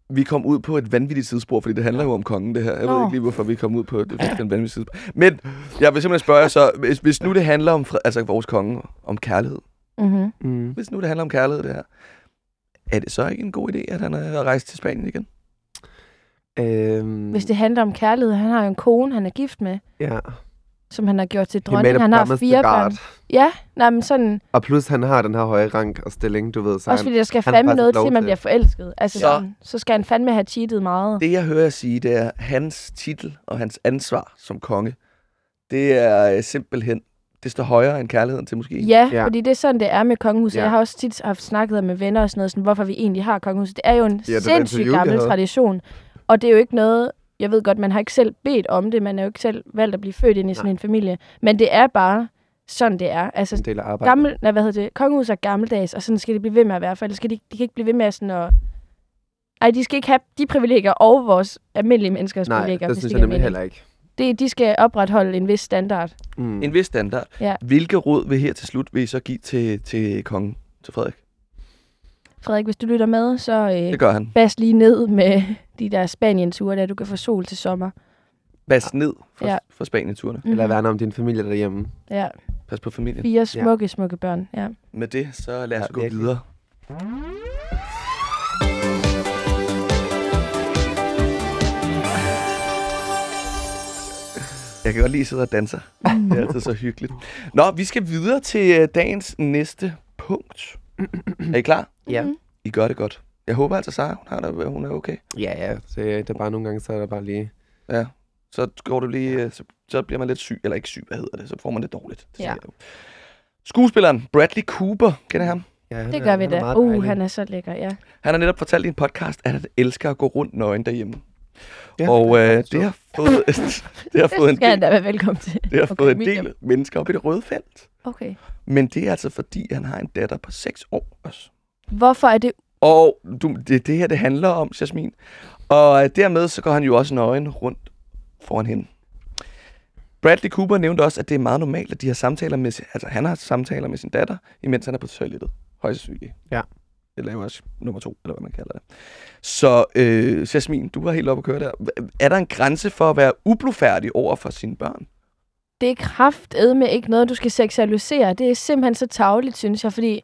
Vi kom ud på et vanvittigt sidespor, fordi det handler jo om kongen, det her. Jeg ved Nå. ikke lige, hvorfor vi kom ud på det, det er en vanvittig sidespor. Men jeg vil simpelthen spørge så, hvis, hvis nu det handler om, fred- altså vores konge, om kærlighed. Mm-hmm. Mm. Hvis nu det handler om kærlighed, det her. Er det så ikke en god idé, at han er rejst til Spanien igen? Øhm, Hvis det handler om kærlighed, han har jo en kone, han er gift med, Ja. som han har gjort til dronning. Han har fire børn. Ja, nej, men sådan, Og plus, han har den her høje rank og stilling, du ved. Så også han, fordi der skal han fandme noget til, man til- bliver forelsket. Altså, Så- sådan, så skal han fandme have cheatet meget. Det, jeg hører jer sige, det er, hans titel og hans ansvar som konge, det er øh, simpelthen, det står højere end kærligheden til måske. Ja, Ja. ja, fordi det er sådan, det er med kongehuset. Ja. Ja. Jeg har også tit haft snakket med venner og sådan noget, sådan, hvorfor vi egentlig har kongehuset. Det er jo en Ja, sindssygt gammel tradition. Og det er jo ikke noget, jeg ved godt, man har ikke selv bedt om det, man er jo ikke selv valgt at blive født ind i sådan Nej. en familie. Men det er bare sådan, det er. en Altså, del af arbejdet. gammel, nej, hvad hedder det? Kongehuset er gammeldags, og sådan skal det blive ved med at være, for ellers skal de, de kan ikke blive ved med sådan at... Ej, de skal ikke have de privilegier og vores almindelige menneskers Nej, privilegier. det hvis synes det jeg nemlig heller ikke. Det, de skal opretholde en vis standard. Mm. En vis standard. Ja. Hvilke råd vil her til slut vil I så give til, til kongen, til Frederik? Frederik, hvis du lytter med, så øh, Det gør han. bas lige ned med de der Spanien-ture, der du kan få sol til sommer. Bas ned for, ja. For Spanien-turene. Mhm. Eller værne om din familie derhjemme. Ja, Pas på familien. fire smukke, ja. smukke børn. Ja. Med det, så lad os Ja, gå virkelig. videre. Jeg kan godt lide at sidde og danse. Det er altid så hyggeligt. Nå, vi skal videre til øh, dagens næste punkt. Er I klar? Ja. Mhm. I gør det godt. Jeg håber altså, Sara, hun, har det, hun er okay. Ja, ja. Så det er bare nogle gange, så er der bare lige... Ja. Så går du lige, øh, så, så bliver man lidt syg, eller ikke syg, hvad hedder det, så får man det dårligt. Det Ja. Skuespilleren Bradley Cooper, kender ham? Ja, han Det er- gør vi da. Uh, dejlig. han er så lækker, ja. Han har netop fortalt i en podcast, at han elsker at gå rundt nøgen derhjemme. Ja, og øh, det har fået, [laughs] det har fået en del, da være velkommen til. det har Okay, fået en del hjem. mennesker op i det røde felt. Okay. Men det er altså fordi, han har en datter på 6 år også. Hvorfor er det... Og du, det, det her, det handler om, Jasmin. Og øh, dermed så går han jo også nøgen rundt foran hende. Bradley Cooper nævnte også, at det er meget normalt, at de har samtaler med, altså han har samtaler med sin datter, imens han er på toilettet. Højst sandsynligt. Ja. Eller også nummer to, eller hvad man kalder det. Så øh, Jasmin, du var helt oppe at køre der. Er der en grænse for at være ublufærdig over for sine børn? det er kraftedme ikke noget, du skal seksualisere. Det er simpelthen så tavligt, synes jeg, fordi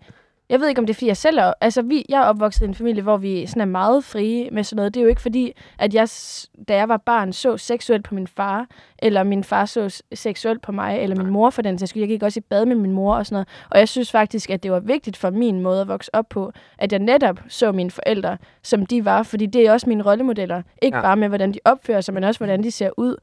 jeg ved ikke, om det er, fordi jeg selv er... Altså, vi, jeg er opvokset i en familie, hvor vi sådan er meget frie med sådan noget. Det er jo ikke fordi, at jeg, da jeg var barn, så seksuelt på min far, eller min far så seksuelt på mig, eller min mor for den sags skyld. Jeg gik også i bad med min mor og sådan noget. Og jeg synes faktisk, at det var vigtigt for min måde at vokse op på, at jeg netop så mine forældre, som de var. Fordi det er også mine rollemodeller. Ikke Ja. bare med, hvordan de opfører sig, men også, hvordan de ser ud.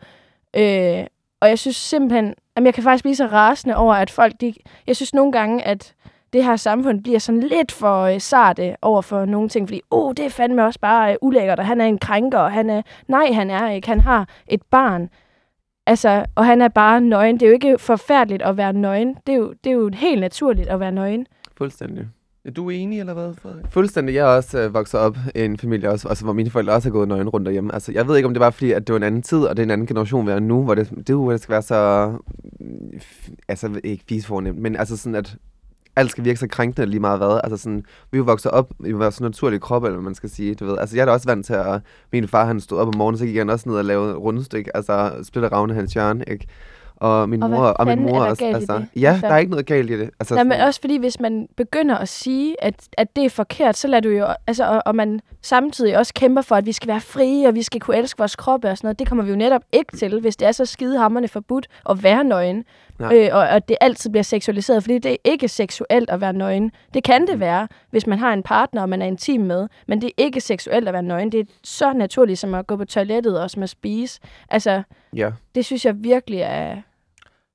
Øh, og jeg synes simpelthen, at jeg kan faktisk blive så rasende over, at folk, de, jeg synes nogle gange, at det her samfund bliver sådan lidt for øh, sarte over for nogle ting, fordi, oh, det er fandme også bare øh, ulækkert, og han er en krænker, og han er, nej, han er ikke, han har et barn. Altså, og han er bare nøgen. Det er jo ikke forfærdeligt at være nøgen. Det er jo, det er jo helt naturligt at være nøgen. Fuldstændig. Er du enig, eller hvad, Frederik? Fuldstændig. Jeg er også øh, vokset op i en familie, også, altså, hvor mine forældre også har gået nøgen rundt derhjemme. Altså, jeg ved ikke, om det var fordi, at det var en anden tid, og det er en anden generation, vi er nu, hvor det, det, det skal være så... Mm, altså, ikke fisfornemt, men altså sådan, at alt skal virke så krænkende lige meget hvad. Altså sådan, vi er jo vokset op i vores naturlige krop, eller hvad man skal sige, du ved. Altså, jeg er da også vant til at... Min far, han stod op om morgenen, så gik han også ned og lavede rundstyk, altså splitter ravne hans hjørne, ikke? Og min Og mor, og min mor også. Altså, det? ja, Altså- der er ikke noget galt i det. Altså, Nej, men også fordi, hvis man begynder at sige, at, at det er forkert, så lader du jo, altså, og, og man samtidig også kæmper for, at vi skal være frie, og vi skal kunne elske vores kroppe og sådan noget. Det kommer vi jo netop ikke til, hvis det er så skidehammerne forbudt at være nøgen. Nej. Øh, og at det altid bliver seksualiseret, fordi det er ikke seksuelt at være nøgen. Det kan Mm. det være, hvis man har en partner, og man er intim med, men det er ikke seksuelt at være nøgen. Det er så naturligt som at gå på toilettet og som at spise. Altså, Ja. det synes jeg virkelig er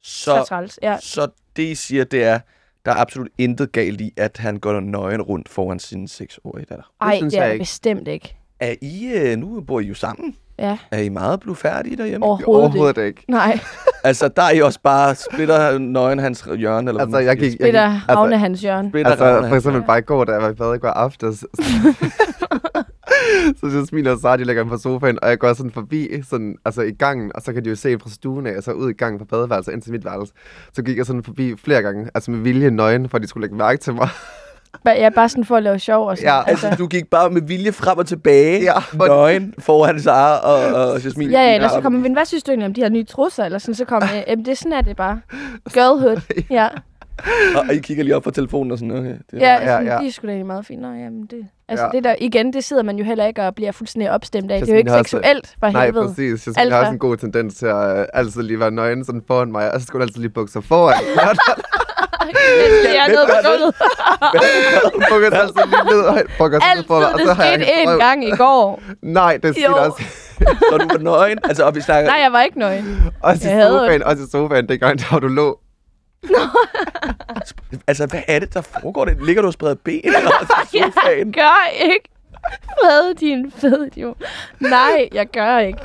så, Så, træls. Ja. så det, I siger, det er, der er absolut intet galt i, at han går nøgen rundt foran sin seksårige datter. Ej, synes det er jeg ikke. bestemt ikke. Er I, øh, nu bor I jo sammen, Ja, er I meget blufærdige derhjemme? overhovedet, Overhovedet ikke. ikke. Nej. [laughs] Altså, der er I også bare splitter nøgen hans hjørne, eller Altså, jeg gik, Det er der altså, Havne Hans Jørgen. Splitter Altså, ravne for eksempel bare i går, da jeg var i bad i går aftes, så, [laughs] så Jasmin og Sara, de lægger mig på sofaen, og jeg går sådan forbi, sådan, altså i gangen, og så kan de jo se fra stuen af, og så ud i gangen fra badeværelset ind til mit værelse. Så gik jeg sådan forbi flere gange, altså med vilje nøgen, for at de skulle lægge mærke til mig. Ja, bare sådan for at lave sjov og sådan. Ja, Altså, du gik bare med vilje frem og tilbage, Ja, nøgen, foran Sara og, og Jasmin. Ja, ja, eller så kommer vi, hvad synes du egentlig om de her nye trusser? Eller sådan, så kommer, [laughs] jamen det sådan er det bare. Girlhood, ja. Og, og I kigger lige op på telefonen og sådan, okay. Det, Ja, ja, sådan, ja. de er sgu da egentlig meget fine. Nå, jamen det, altså Ja. det der, igen, det sidder man jo heller ikke og bliver fuldstændig opstemt af. Det er jo ikke seksuelt, for Nej, helvede. præcis. Jeg Altså- har også en god tendens til at øh, altid lige være nøgen sådan foran mig, og så skulle altid lige bukke sig foran. [laughs] Jeg er nede på gulvet. Hun bukker sig altid lige ned, og bukker sig Altid, mig, og så det skete en gang i går. Nej, det skete også, [laughs] Så du var nøgen? Altså, og vi snakker... Nej, jeg var ikke nøgen. også i Jeg hader sofaen, også i sofaen, dengang, der du lå. Altså, hvad er det, der foregår? Det? Ligger du og spreder ben eller i [laughs] Jeg sofaen? gør ikke. [laughs] Flade din fed idiot. Nej, jeg gør ikke.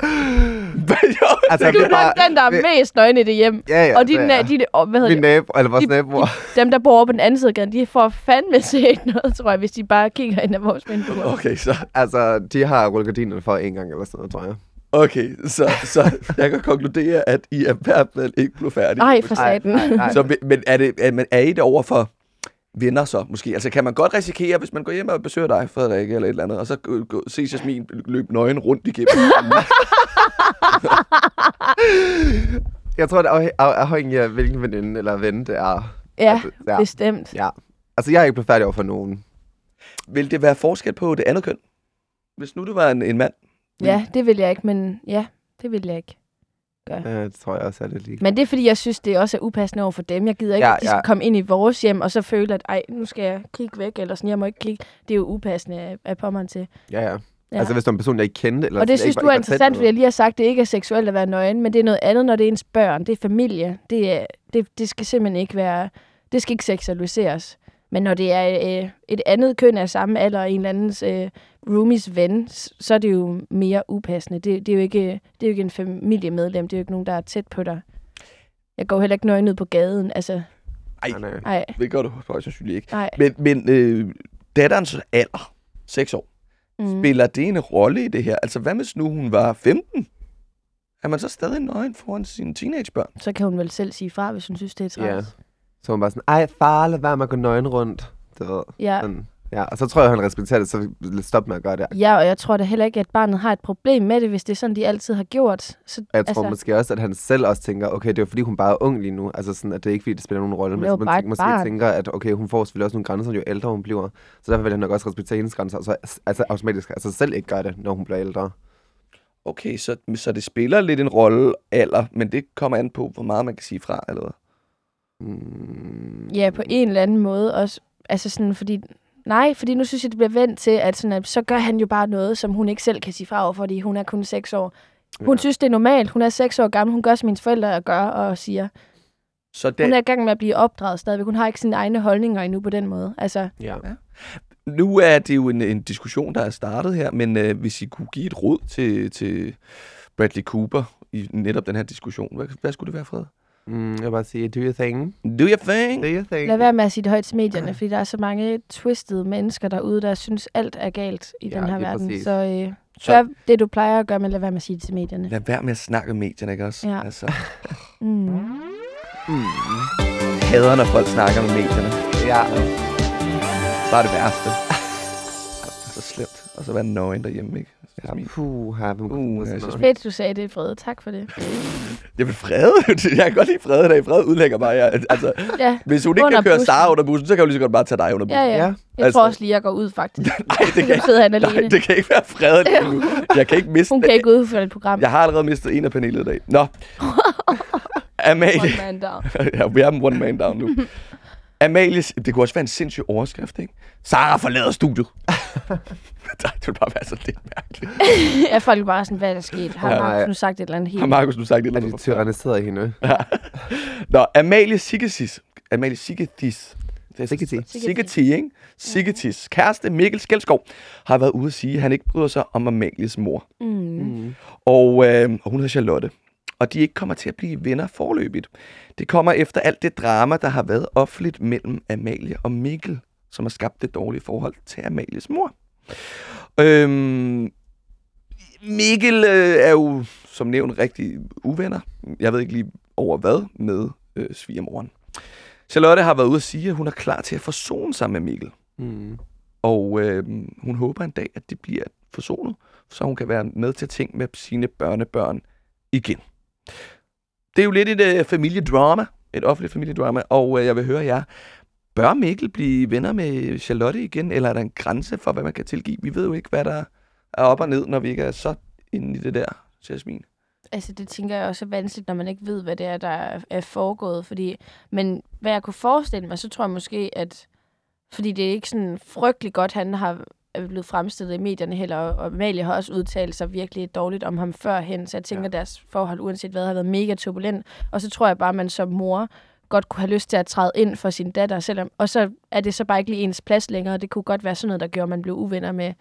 Hvad gjorde Altså, Du det er bare, nok den, der er det- mest nøgen i det hjem. Ja, ja, og de, er. de, de, oh, hvad hedder Min nabo, eller vores De- naboer. Dem, der bor over på den anden side af gaden, de får fandme set noget, tror jeg, hvis de bare kigger ind af vores vinduer. Okay, så, Altså, de har rullegardinerne for en gang eller sådan noget, tror jeg. okay, så, så jeg kan konkludere, at I er i hvert fald ikke blevet færdige. Ej, for satan. nej, nej. Så, men er, det, er, men er I det over for venner så, måske? Altså, kan man godt risikere, hvis man går hjem og besøger dig, Frederik, eller et eller andet, og så gå, gå, se Jasmin løbe nøgen rundt igennem? [laughs] Jeg tror, det er afhæ- af- hvilken veninde eller ven det er. Ja, Altså, ja. bestemt. ja. Altså, jeg er ikke blevet færdig over for nogen. Vil det være forskel på det andet køn? Hvis nu du var en, en mand? Ja, det vil jeg ikke, men ja, det vil jeg ikke. Ja, det tror jeg også er det lige. Men det er, fordi jeg synes, det også er upassende over for dem. Jeg gider ikke, Ja, at de skal ja. komme ind i vores hjem, og så føle, at ej, nu skal jeg kigge væk, eller sådan, jeg må ikke kigge. Det er jo upassende af, af på mig til. Ja, ja. Ja. Altså, hvis du er en person, jeg ikke kendte, eller og det synes ikke du er interessant, fordi jeg lige har sagt, at det ikke er seksuelt at være nøgen, men det er noget andet, når det er ens børn. Det er familie. Det, er, det, det skal simpelthen ikke være... Det skal ikke seksualiseres. Men når det er øh, et andet køn af samme alder, en eller andens øh, roomies ven, så er det jo mere upassende. Det, det, er jo ikke, det er jo ikke en familiemedlem. Det er jo ikke nogen, der er tæt på dig. Jeg går heller ikke nøgen ud på gaden. Altså, Ej, Nej, nej. det gør du højst sandsynligt ikke. nej. Men, men øh, datterens alder, 6 år, Mm. spiller det en rolle i det her? Altså, hvad hvis nu hun var 15? Er man så stadig nøgen foran sine teenagebørn? Så kan hun vel selv sige fra, hvis hun synes, det er træls. Ja. Så hun bare sådan, ej far, lad være med at gå nøgen rundt. Det ved, Ja. sådan. Ja, og så tror jeg, han respekterer det, så stoppe med at gøre det. Ja, og jeg tror da heller ikke, at barnet har et problem med det, hvis det er sådan, de altid har gjort. Så, Og jeg tror altså, altså, måske også, at han selv også tænker, okay, det er fordi, hun bare er ung lige nu. Altså sådan, at det er ikke fordi, det spiller nogen rolle. Men jo man måske barn. tænker, at okay, hun får selvfølgelig også nogle grænser, jo ældre hun bliver. Så derfor vil han nok også respektere hendes grænser, og så altså, automatisk altså selv ikke gøre det, når hun bliver ældre. Okay, så, så det spiller lidt en rolle alder, men det kommer an på, hvor meget man kan sige fra, eller hvad? Mm, Ja, på en eller anden måde også. Altså sådan, fordi... Nej, fordi nu synes jeg, det bliver vendt til, at, sådan, at så gør han jo bare noget, som hun ikke selv kan sige fra over, fordi hun er kun 6 år. Hun Ja. synes, det er normalt. Hun er 6 år gammel. Hun gør, som hendes forældre gør og siger. Så det, Hun er i gang med at blive opdraget stadigvæk. Hun har ikke sine egne holdninger endnu på den måde. Altså, Ja. nu er det jo en, en diskussion, der er startet her, men øh, hvis I kunne give et råd til, til Bradley Cooper i netop den her diskussion, hvad, hvad skulle det være, Fred? Mm, jeg vil bare sige, do your thing. Do your thing! Do your thing. lad være med at sige det højt til medierne, fordi der er så mange twistede mennesker derude, der synes, alt er galt i Ja, den her verden. præcis. Så, øh, Så- gør det, du plejer at gøre, men lad være med at sige det til medierne. Lad være med at snakke med medierne, ikke også? Ja. Altså, [laughs] Mm. Mm. hader, når folk snakker med medierne. Ja. Bare det værste. Slemt. Og så være nøgen derhjemme, ikke? ja. Ja. Puh, her, hvem Uh, noget? Fedt, du sagde det, Frede. Tak for det. Jeg vil frede. [laughs] Jeg kan godt lide frede, da frede udlægger mig. Jeg, altså, Ja, hvis hun ikke kan køre bussen. Sara under bussen, så kan hun lige så godt bare tage dig under bussen. ja, ja. Ja. Jeg Altså- tror også lige, jeg går ud, faktisk. [laughs] Nej, det kan, sidder han nej, alene. det kan ikke være frede. Jeg kan ikke miste Hun kan ikke udføre et program. Jeg har allerede mistet en af panelet i dag. Nå. [laughs] Amalie. One man down. ja, vi er one man down nu. Amalie, det kunne også være en sindssyg overskrift, ikke? Sara forlader studiet. [laughs] det ville bare være så lidt mærkeligt. [laughs] ja, folk er bare sådan, hvad er der sket? Har Ja, Markus nej. nu sagt et eller andet Har helt? Markus nu sagt et Er eller de andet? tyranniserede hende? Nå, Amalie Sigetis. Amalie Sigetis. Sigeti. Sigeti, ikke? Sigetis. Kæreste Mikkel Skelskov har været ude at sige, at han ikke bryder sig om Amalies mor. Mm. Mm. Og, øh, og hun hedder Charlotte. Og de ikke kommer til at blive venner forløbigt. Det kommer efter alt det drama, der har været offentligt mellem Amalie og Mikkel, som har skabt det dårlige forhold til Amalies mor. Øhm, Mikkel øh, er jo, som nævnt, rigtig uvenner. Jeg ved ikke lige over hvad med øh, svigermoren. Charlotte har været ude at sige, at hun er klar til at forsone sig med Mikkel. Mm. Og øh, hun håber en dag, at det bliver forsonet, så hun kan være med til ting med sine børnebørn igen. Det er jo lidt et øh, familiedrama, et offentligt familiedrama, og øh, jeg vil høre jer. Bør Mikkel blive venner med Charlotte igen, eller er der en grænse for, hvad man kan tilgive? Vi ved jo ikke, hvad der er op og ned, når vi ikke er så inde i det der, Jasmin. Altså, det tænker jeg også er vanskeligt, når man ikke ved, hvad det er, der er, foregået. Fordi, men hvad jeg kunne forestille mig, så tror jeg måske, at fordi det er ikke sådan frygtelig godt, han har er blevet fremstillet i medierne heller, og Amalie har også udtalt sig virkelig dårligt om ham førhen, så jeg tænker, Ja. deres forhold, uanset hvad, har været mega turbulent. Og så tror jeg bare, at man som mor godt kunne have lyst til at træde ind for sin datter, selvom, og så er det så bare ikke lige ens plads længere. Det kunne godt være sådan noget, der gjorde, at man blev uvenner med,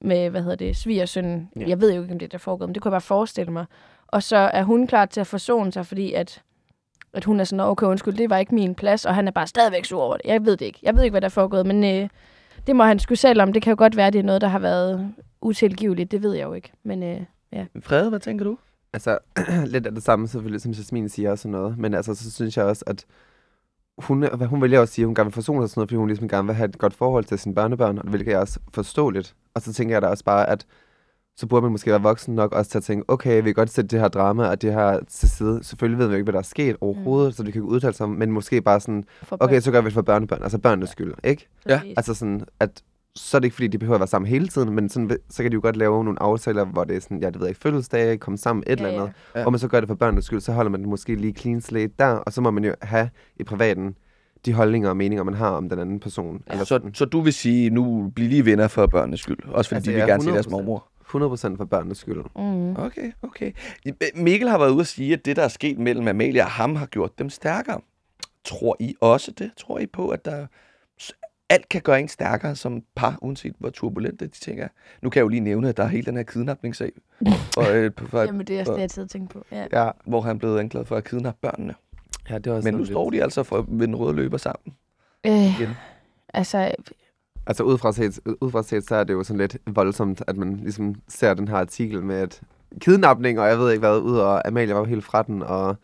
med hvad hedder det, svigersønnen. Ja. Jeg ved jo ikke, om det er der foregår, men det kunne jeg bare forestille mig. Og så er hun klar til at forsone sig, fordi at, at hun er sådan, okay, undskyld, det var ikke min plads, og han er bare stadigvæk sur over det. Jeg ved det ikke. Jeg ved ikke, hvad der er foregået, men øh, det må han sgu selv om. Det kan jo godt være, det er noget, der har været utilgiveligt. Det ved jeg jo ikke. Men øh, Frede, hvad tænker du? Altså, [clears throat] lidt af det samme selvfølgelig, som Jasmin siger og sådan noget. Men altså, så synes jeg også, at hun, hvad hun vælger at sige, at hun gerne vil forsone sig og sådan noget, fordi hun ligesom gerne vil have et godt forhold til sine børnebørn, og det hvilket er også forståeligt. Og så tænker jeg da også bare, at så burde man måske være voksen nok også til at tænke, okay, vi kan godt sætte det her drama og det her til side. Selvfølgelig ved vi ikke, hvad der er sket overhovedet, mm. så vi kan ikke udtale sig om, men måske bare sådan, okay, så gør vi det for børnebørn, altså børnenes skyld, ikke? Ja. Altså sådan, at så er det ikke, fordi de behøver at være sammen hele tiden, men sådan, så kan de jo godt lave nogle aftaler, hvor det er sådan, ja, det ved jeg ikke, fødselsdage, komme sammen, et Ja, eller andet. ja. Ja. Og man så gør det for børnenes skyld, så holder man måske lige clean slate der, og så må man jo have i privaten de holdninger og meninger, man har om den anden person. Ja, Eller så, så du vil sige, nu bliver lige venner for børnenes skyld. Også fordi Altså, de vil ja, gerne se deres 100%. mormor. 100% for børnenes skyld. Mm. Okay, okay. Mikkel har været ude at sige, at det, der er sket mellem Amalie og ham, har gjort dem stærkere. Tror I også det? Tror I på, at der alt kan gøre en stærkere som par, uanset hvor turbulente de ting er? Nu kan jeg jo lige nævne, at der er hele den her kidnapningssag, [laughs] for, øh, for, Jamen, det er også det, jeg altid tænkt på. Ja. Ja, hvor han blev anklaget for at kidnappe børnene. ja det var Men nu står de altså for, ved den røde løber sammen. Øh, Igen. altså, Altså ud fra, set, ud fra set, så er det jo sådan lidt voldsomt, at man ligesom ser den her artikel med et kidnapning, og jeg ved ikke hvad, ud og Amalie var jo helt fra den, og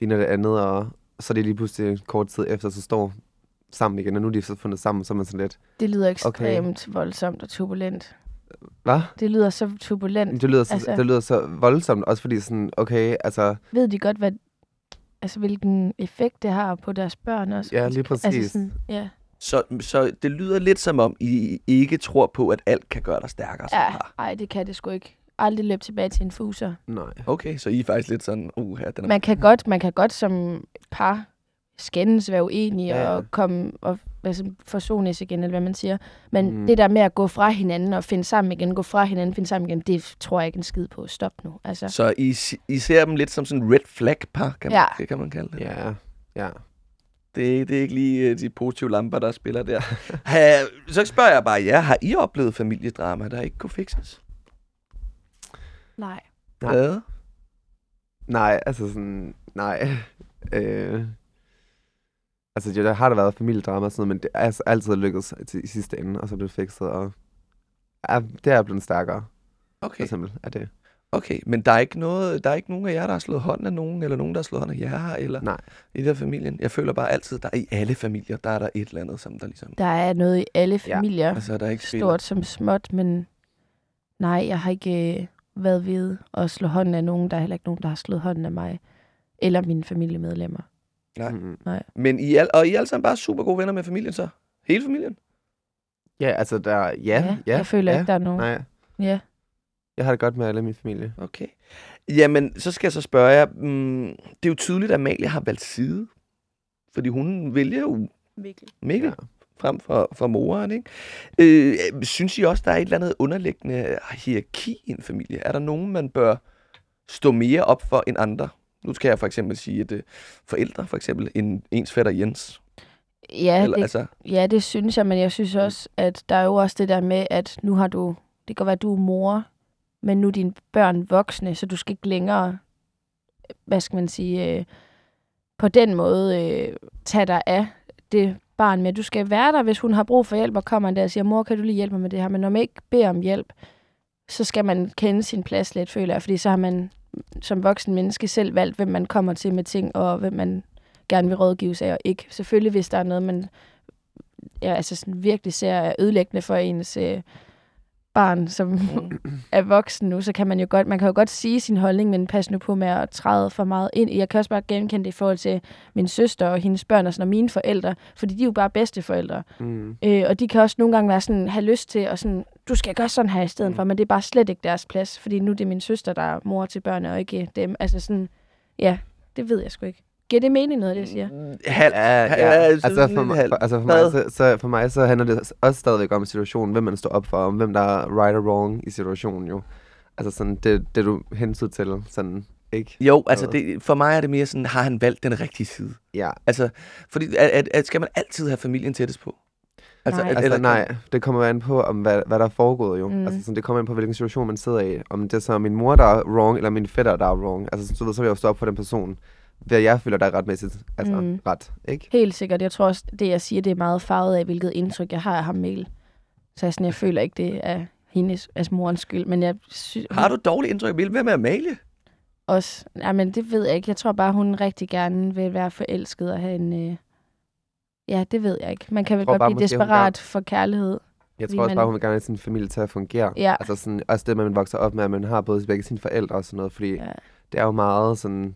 det ene og det andet, og så er det lige pludselig kort tid efter, så står sammen igen, og nu er de så fundet sammen, så er man sådan lidt, Det lyder ekstremt okay. voldsomt og turbulent. hvad? Det lyder så turbulent. Det lyder, så, Altså- altså... det lyder så voldsomt, også fordi sådan, okay, altså, Ved de godt, hvad, altså, hvilken effekt det har på deres børn også? ja, lige præcis. Altså sådan, ja. Så, så det lyder lidt som om, I ikke tror på, at alt kan gøre dig stærkere som ja, par. ej, det kan det sgu ikke. Aldrig løbe tilbage til en fuser. Nej. Okay, så I er faktisk lidt sådan, uh, her, den er... Man kan godt, man kan godt som par skændes, være uenige Ja, og komme og altså, forsones igen, eller hvad man siger. Men Mm. det der med at gå fra hinanden og finde sammen igen, gå fra hinanden, finde sammen igen, det tror jeg ikke en skid på. Stop nu. Altså, Så I, I ser dem lidt som sådan red flag par, kan man, Ja. det kan man kalde det. Ja, ja. Det, det er ikke lige øh, de positive lamper, der spiller der. ha, så spørger jeg bare jer, har I oplevet familiedrama, der ikke kunne fikses? nej. Nej. Ja. Nej, altså sådan, nej. Øh, altså, jo, der har der været familiedrama og sådan noget, men det er altså altid lykkedes til, i sidste ende, og så blev det fikset, og ja, det er blevet stærkere, for Okay, eksempel, af det. Okay, men der er ikke noget, der er ikke nogen af jer, der har slået hånden af nogen, eller nogen, der har slået hånden af jer, eller Nej. i der familien. Jeg føler bare altid, der er i alle familier, der er der et eller andet, som der ligesom... Der er noget i alle familier, ja, Altså, der er ikke spiller. stort som småt, men nej, jeg har ikke øh, været ved at slå hånden af nogen. Der er heller ikke nogen, der har slået hånden af mig eller mine familiemedlemmer. Nej. Mm-hmm. Men I er, og I er alle sammen bare super gode venner med familien så? Hele familien? Ja, altså, der, ja, ja, ja jeg føler ja, ikke, der er nogen. Nej, Ja. Jeg har det godt med alle i min familie. Okay. Jamen, så skal jeg så spørge jer. Mm, det er jo tydeligt, at Amalie har valgt side. Fordi hun vælger jo Virkelig. Mikkel Ja. ja. frem for, for moren, ikke? Øh, synes I også, der er et eller andet underliggende hierarki i en familie? Er der nogen, man bør stå mere op for end andre? Nu skal jeg for eksempel sige, at øh, forældre, for eksempel, en, ens fætter Jens. Ja, Eller, det, altså, ja, det synes jeg, men jeg synes også, at der er jo også det der med, at nu har du, det kan være, at du er mor, men nu er dine børn voksne, så du skal ikke længere, hvad skal man sige, øh, på den måde øh, tage dig af det barn med. Du skal være der, hvis hun har brug for hjælp, og kommer der og siger, mor, kan du lige hjælpe mig med det her? Men når man ikke beder om hjælp, så skal man kende sin plads lidt, føler jeg, fordi så har man som voksen menneske selv valgt, hvem man kommer til med ting, og hvem man gerne vil rådgives af og ikke. Selvfølgelig, hvis der er noget, man ja, altså sådan virkelig ser er ødelæggende for ens øh, barn, som er voksen nu, så kan man jo godt, man kan jo godt sige sin holdning, men pas nu på med at træde for meget ind. Jeg kan også bare genkende det i forhold til min søster og hendes børn og, sådan, og mine forældre, fordi de er jo bare bedsteforældre. Mm. Øh, og de kan også nogle gange være sådan, have lyst til at sådan, du skal gøre sådan her i stedet Mm. for, men det er bare slet ikke deres plads, fordi nu er det min søster, der er mor til børnene, og ikke dem. Altså sådan, ja, det ved jeg sgu ikke. Giver det mening noget, det jeg siger? halv, Ja, ja. ja, så altså, sådan for, mig, for, altså for, mig, så, så, for mig så handler det også stadigvæk om situationen, hvem man står op for, om hvem der er right or wrong i situationen jo. Altså sådan, det, det du hensyn til, sådan, ikke? Jo, altså det, for mig er det mere sådan, har han valgt den rigtige side? Ja, Altså, fordi at, at, at skal man altid have familien tættest på? Altså, Nej. at- altså eller- nej, det kommer an på, om hvad, hvad der er foregået jo. Mm. Mm. Altså sådan, det kommer an på, hvilken situation man sidder i. Om det er så min mor, der er wrong, eller min fætter, der er wrong. Altså sådan, så, så vil jeg jo stå op for den person, hvad jeg føler, der er retmæssigt. Altså Mm. ret, ikke? Helt sikkert. Jeg tror også, det jeg siger, det er meget farvet af, hvilket indtryk jeg har af ham, Mikkel. Så jeg, sådan, jeg [laughs] føler ikke, det er hendes, altså morens skyld, men jeg synes Har du dårligt indtryk af Mille? Hvad med Amalie? også, ja, men det ved jeg ikke. Jeg tror bare, hun rigtig gerne vil være forelsket og have en, øh... ja, det ved jeg ikke. Man kan vel godt bare, blive desperat for kærlighed. Jeg tror også man- bare, hun vil gerne have sin familie til at fungere. Ja. Altså sådan, også det, man vokser op med, at man har både begge sine forældre og sådan noget, fordi Ja. det er jo meget sådan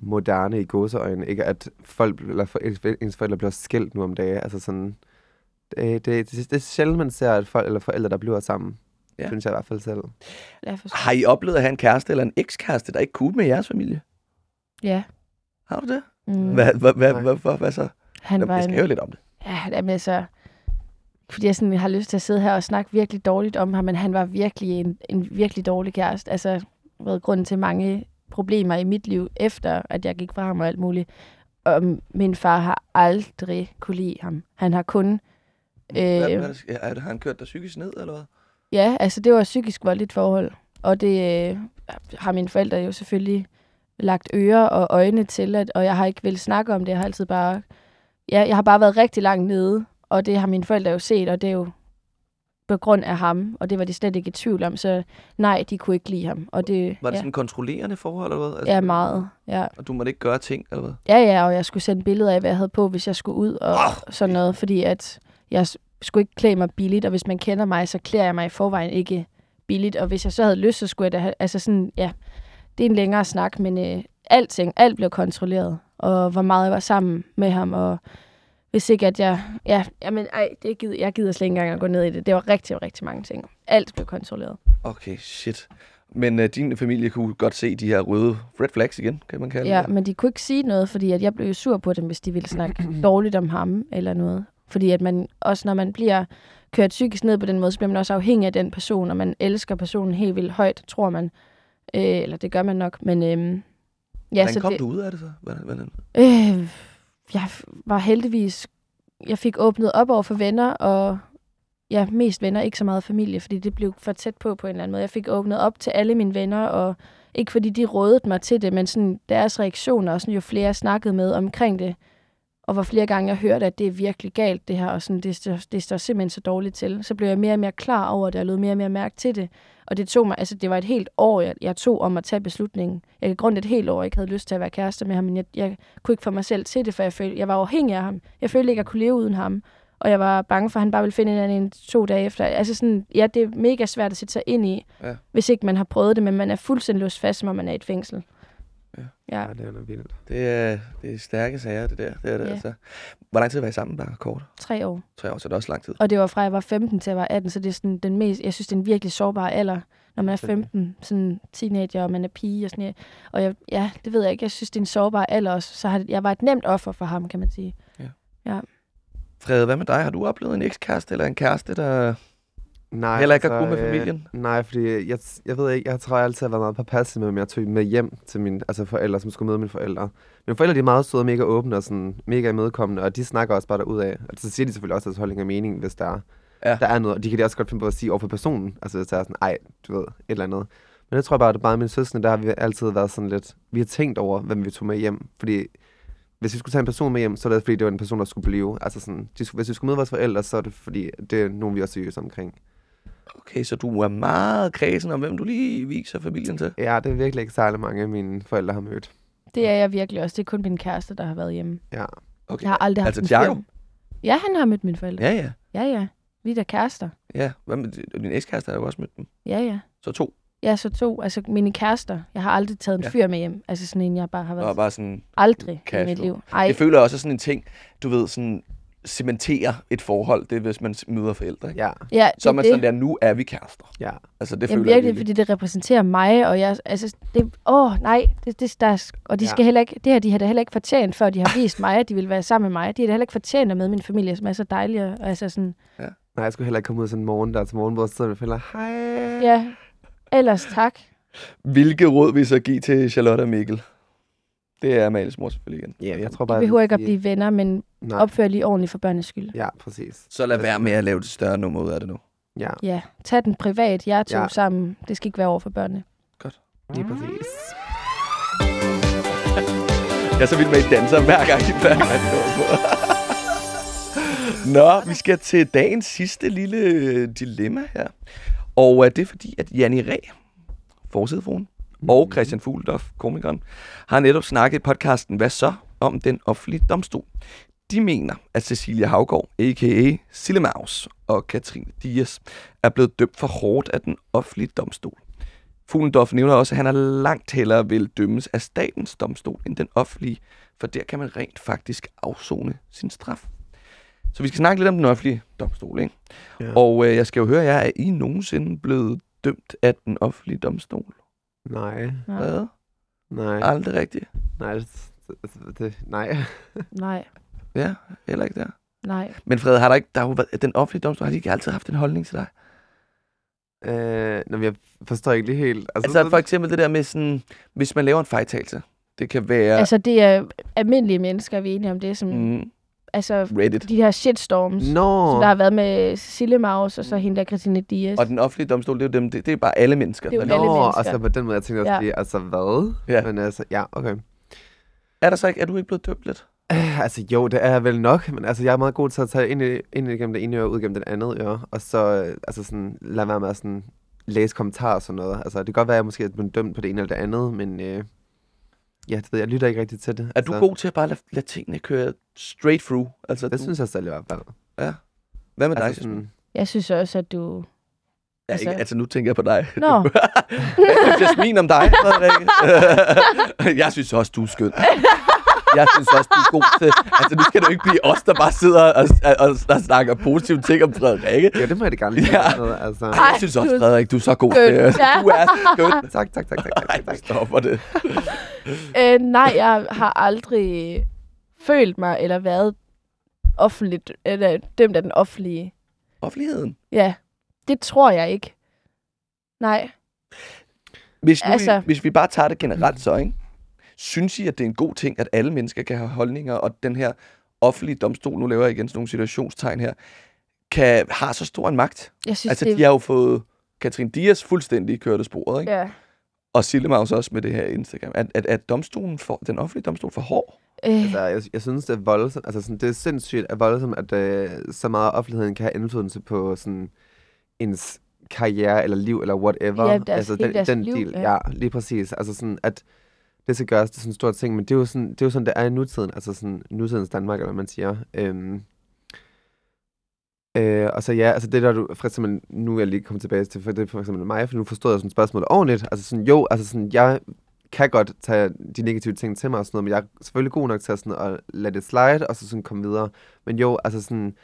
moderne i gåseøjne, ikke at folk eller for, ens forældre bliver skilt nu om dagen. Altså sådan, det, det, det, det er sjældent, man ser at folk eller forældre, der bliver sammen. Ja. Synes jeg i hvert fald selv. Jeg forstår. Har I oplevet at have en kæreste eller en ekskæreste, der ikke kunne med jeres familie? Ja. Har du det? Mm. Hvad, hvad, hvad, hvad, hvad, hvad så? Han Jamen, var jeg en, skal høre lidt om det. Ja, jamen altså, fordi jeg sådan har lyst til at sidde her og snakke virkelig dårligt om ham, men han var virkelig en, en virkelig dårlig kæreste. Altså, været grunden til mange problemer i mit liv, efter at jeg gik fra ham og alt muligt. Og min far har aldrig kunne lide ham. Han har kun... Hvad, hvad, Øh, er er det, har han kørt dig psykisk ned, eller hvad? ja, altså det var et psykisk voldeligt forhold. Og det øh, har mine forældre jo selvfølgelig lagt ører og øjne til, at, og jeg har ikke vil snakke om det. Jeg har altid bare... Ja, jeg har bare været rigtig langt nede, og det har mine forældre jo set, og det er jo på grund af ham, og det var de slet ikke i tvivl om, så nej, de kunne ikke lide ham. Og det, Var det ja, sådan en kontrollerende forhold, eller hvad? Altså, ja, meget. Ja. Og du måtte ikke gøre ting, eller hvad? ja, ja, og jeg skulle sende billeder af, hvad jeg havde på, hvis jeg skulle ud og Åh, sådan noget, fordi at jeg skulle ikke klæde mig billigt, og hvis man kender mig, så klæder jeg mig i forvejen ikke billigt, og hvis jeg så havde lyst, så skulle jeg da have, altså sådan, ja, det er en længere snak, men øh, alting, alt blev kontrolleret, og hvor meget jeg var sammen med ham, og hvis ikke at jeg, ja, jamen, ej, det gider, jeg gider slet ikke engang at gå ned i det. Det var rigtig, rigtig mange ting. Alt blev kontrolleret. Okay, shit. Men uh, din familie kunne godt se de her røde red flags igen, kan man kalde Ja, det. men de kunne ikke sige noget, fordi at jeg blev jo sur på dem, hvis de ville snakke [clears throat] dårligt om ham eller noget. Fordi at man, også når man bliver kørt psykisk ned på den måde, så bliver man også afhængig af den person, og man elsker personen helt vildt højt, tror man. Øh, eller det gør man nok, men øhm, ja, Hvordan så kom det, du ud af det så? Hvordan, hvordan? øh, jeg var heldigvis, jeg fik åbnet op over for venner, og ja, mest venner, ikke så meget familie, fordi det blev for tæt på på en eller anden måde. Jeg fik åbnet op til alle mine venner, og ikke fordi de rådede mig til det, men sådan deres reaktioner, og sådan, jo flere jeg snakkede med omkring det, og hvor flere gange jeg hørte, at det er virkelig galt, det her, og sådan, det, står, det står simpelthen så dårligt til, så blev jeg mere og mere klar over det, og lød mere og mere mærke til det. Og det tog mig, altså det var et helt år, jeg, jeg tog om at tage beslutningen. Jeg kan grund et helt år, jeg ikke havde lyst til at være kæreste med ham, men jeg, jeg kunne ikke få mig selv til det, for jeg, følte, jeg var afhængig af ham. Jeg følte ikke, at jeg kunne leve uden ham. Og jeg var bange for, at han bare ville finde en anden en to dage efter. Altså sådan, ja, det er mega svært at sætte sig ind i, Ja. hvis ikke man har prøvet det, men man er fuldstændig låst fast, om man er i et fængsel. Ja. Ja. Ja, det er noget vildt. Det er, det er stærke sager, det der. Det er det, Ja. altså. Hvor lang tid var I sammen, bare kort? Tre år. Tre år, så er det også lang tid. Og det var fra, jeg var 15 til jeg var 18, så det er sådan den mest, jeg synes, det er en virkelig sårbar alder, når man er 15, sådan teenager, og man er pige og sådan noget. Og jeg, ja, det ved jeg ikke, jeg synes, det er en sårbar alder også. Så har, jeg var et nemt offer for ham, kan man sige. Frede, hvad med dig? Har du oplevet en ekskæreste eller en kæreste, der Nej, heller ikke har gået med øh, familien? Nej, fordi jeg, jeg ved ikke, jeg tror jeg altid har været meget påpasselig med, om jeg tog med hjem til mine altså forældre, som skulle møde mine forældre. Mine forældre de er meget søde og mega åbne og sådan, mega imødekommende, og de snakker også bare derud af. Altså, så siger de selvfølgelig også deres holdning og mening, hvis der, er, Ja. der er noget. Og de kan de også godt finde på at sige over for personen. Altså, hvis der er sådan, ej, du ved, et eller andet. Men jeg tror bare, at det bare min søskende, der har vi altid været sådan lidt, vi har tænkt over, hvem vi tog med hjem. Fordi hvis vi skulle tage en person med hjem, så er det fordi, det var en person, der skulle blive. Altså sådan, de, hvis vi skulle møde vores forældre, så er det fordi, det er nogen, vi er seriøse omkring. Okay, så du er meget kredsen om, hvem du lige viser familien til. Ja, det er virkelig ikke særlig mange af mine forældre har mødt. Det er jeg virkelig også. Det er kun min kæreste, der har været hjemme. Ja. Okay. Jeg har aldrig haft Altså en Thiago? Ja, han har mødt mine forældre. Ja, ja. Ja, ja. Vi er da kærester. Ja, hvad med din- ekskæreste har jo også mødt dem. Ja, ja. Så to. Ja, så to. Altså, mine kærester. Jeg har aldrig taget en Ja. fyr med hjem. Altså sådan en, jeg bare har været... Og bare sådan, Aldrig i mit liv. Ej, jeg føler også sådan en ting, du ved, sådan cementere et forhold, det er, hvis man møder forældre. Ikke? Ja, ja, Så er man det. sådan der, nu er vi kærester. ja. Altså, det Jamen føler jeg virkelig, fordi det repræsenterer mig, og jeg, altså, det, åh, nej, det, det, der, er- og de Ja. skal heller ikke, det her, de har da heller ikke fortjent, før de har vist mig, at de vil være sammen med mig. De har da heller ikke fortjent at med min familie, som er så dejlige, og altså sådan, Nej, jeg skulle heller ikke komme ud sådan en morgen der til morgen, hvor jeg forældre. Hej. ja, ellers tak. Hvilke råd vil I så give til Charlotte og Mikkel? Det er Amalies mor selvfølgelig igen. Ja, jeg tror De bare... behøver vil ikke at blive venner, men Nej. opfør lige ordentligt for børnenes skyld. Ja, præcis. Så lad være med at lave det større nummer ud af det nu. Ja, Ja, tag den privat, jeg to Ja. ja. sammen. Det skal ikke være over for børnene. lige præcis. Jeg er så vild med, at I danser hver gang, I på. Nå, vi skal til dagens sidste lille øh, dilemma her. Og uh, det er fordi, at Janni Ræ, forsidefruen, og Christian Fugledoff, komikeren, har netop snakket i podcasten Hvad så? om den offentlige domstol. De mener, at Cecilia Havgård, a.k.a. Sille Maus og Katrine Dias, er blevet dømt for hårdt af den offentlige domstol. Fuglendorf nævner også, at han er langt hellere vil dømmes af statens domstol end den offentlige, for der kan man rent faktisk afzone sin straf. Så vi skal snakke lidt om den offentlige domstol, ikke? Ja. Og øh, jeg skal jo høre jer, er I nogensinde blevet dømt af den offentlige domstol? Nej, Nej, Hvad? nej, Aldrig rigtigt. nej, det, det, det, nej. [laughs] nej, Ja, heller ikke der. nej. Men Fred, har der ikke, der har jo været, den offentlige domstol, har de ikke altid haft en holdning til dig? Øh, nå, men jeg forstår ikke lige helt. Altså for eksempel det der med sådan, hvis man laver en fejltagelse, det kan være. Altså, det er almindelige mennesker, vi er enige om det, som, mm. Mm, altså, Reddit. de her shitstorms, Nå, som der har været med Cecilie Maus, og så hende der Christine Dias. Og den offentlige domstol, det er jo dem, det, det er bare alle mennesker. Det er jo der alle Nå, mennesker. altså på den måde, jeg tænkte også Ja. lige, altså hvad? Ja. Men altså, ja, okay. Er der så ikke, er du ikke blevet dømt lidt? Øh, altså jo, det er jeg vel nok, men altså, jeg er meget god til at tage ind, i, ind igennem det ene øre, ud igennem det andet øre, og så øh, altså sådan, lade være med at sådan, læse kommentarer og sådan noget. Altså, det kan godt være, at jeg måske er blevet dømt på det ene eller det andet, men øh, ja, det ved jeg, jeg lytter ikke rigtig til det. Er du så, god til at bare lade, lade tingene køre straight through? Altså, Det du, synes jeg selv i hvert fald. Hvad med dig, Altså, Jasmin? sådan, Jeg synes også, at du... Ja, altså- ikke, altså, nu tænker jeg på dig. Nå, [laughs] Hvad synes Jasmin om dig, [laughs] Frederikke? [laughs] jeg synes også, du er skøn. Jeg synes også, du er god til... Altså, nu skal du ikke blive os, der bare sidder og, og, og snakker positive ting om Frederikke. ja, det må jeg da gerne lige Ja. noget, altså. Ej, jeg synes også, du er Frederik, du er så god til det. Ja. Du er skøn. [laughs] Tak, tak, tak, tak, tak, Ej, tak, tak. stopper det. [laughs] øh, nej, jeg har aldrig følt mig eller været offentligt, eller dømt af den offentlige. Offentligheden. Ja, det tror jeg ikke. Nej, Hvis, nu altså... Altså- I, hvis vi bare tager det generelt så, ikke? Synes I, at det er en god ting, at alle mennesker kan have holdninger, og den her offentlige domstol, nu laver jeg igen sådan nogle situationstegn her, kan, har så stor en magt? jeg synes, Altså, det de har jo fået Katrin Dias fuldstændig kørt af sporet, ikke? Ja. Og Sillemaus også med det her Instagram. At, at, at domstolen for, den offentlige domstol for hård? Øh, Altså, jeg, jeg synes, det er voldsomt. Altså, sådan, det er sindssygt at voldsomt, at øh, så meget offentligheden kan have indflydelse på sådan, ens karriere eller liv eller whatever. Ja, deres- altså, den, deres den liv, del, ja. ja. lige præcis. Altså sådan, at det skal gøres det er sådan en stor ting, men det er jo sådan, det er jo sådan, det er i nutiden, altså sådan nutidens Danmark, eller hvad man siger. Øhm, Øh, og så ja, altså det der du, for eksempel, nu er jeg lige kommet tilbage til, for det er for eksempel mig, for nu forstod jeg sådan spørgsmålet ordentligt. Altså sådan, jo, altså sådan, jeg kan godt tage de negative ting til mig og sådan noget, men jeg er selvfølgelig god nok til at, sådan, at lade det slide, og så sådan komme videre. Men jo, altså sådan,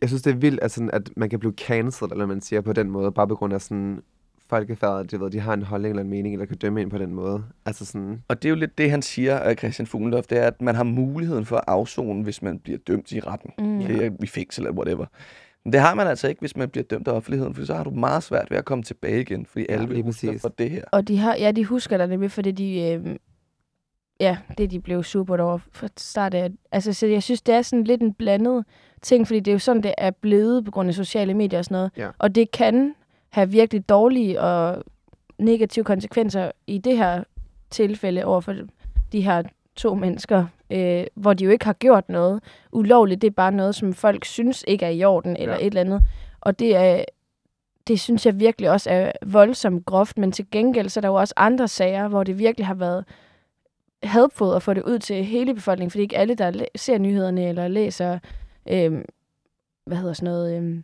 jeg synes, det er vildt, at, sådan, at man kan blive cancelled, eller man siger på den måde, bare på grund af sådan, folkefærd, de, ved, de har en holdning eller en mening, eller kan dømme ind på den måde. Altså sådan, Og det er jo lidt det, han siger, af Christian Fuglendorf, det er, at man har muligheden for at afzone, hvis man bliver dømt i retten. Mm. Det er i fængsel eller whatever. Men det har man altså ikke, hvis man bliver dømt af offentligheden, for så har du meget svært ved at komme tilbage igen, fordi alle vil huske præcis. for det her. Og de har, ja, de husker dig nemlig, fordi de, øh, ja, det de blev super over fra start af. Altså, så jeg synes, det er sådan lidt en blandet ting, fordi det er jo sådan, det er blevet på grund af sociale medier og sådan noget. Ja. Og det kan have virkelig dårlige og negative konsekvenser i det her tilfælde over for de her to mennesker, øh, hvor de jo ikke har gjort noget ulovligt. Det er bare noget, som folk synes ikke er i orden, eller Ja. et eller andet. Og det er, det synes jeg virkelig også er voldsomt groft, men til gengæld så er der jo også andre sager, hvor det virkelig har været helpful at få det ud til hele befolkningen, fordi ikke alle, der ser nyhederne eller læser, øh, hvad hedder sådan noget, øh,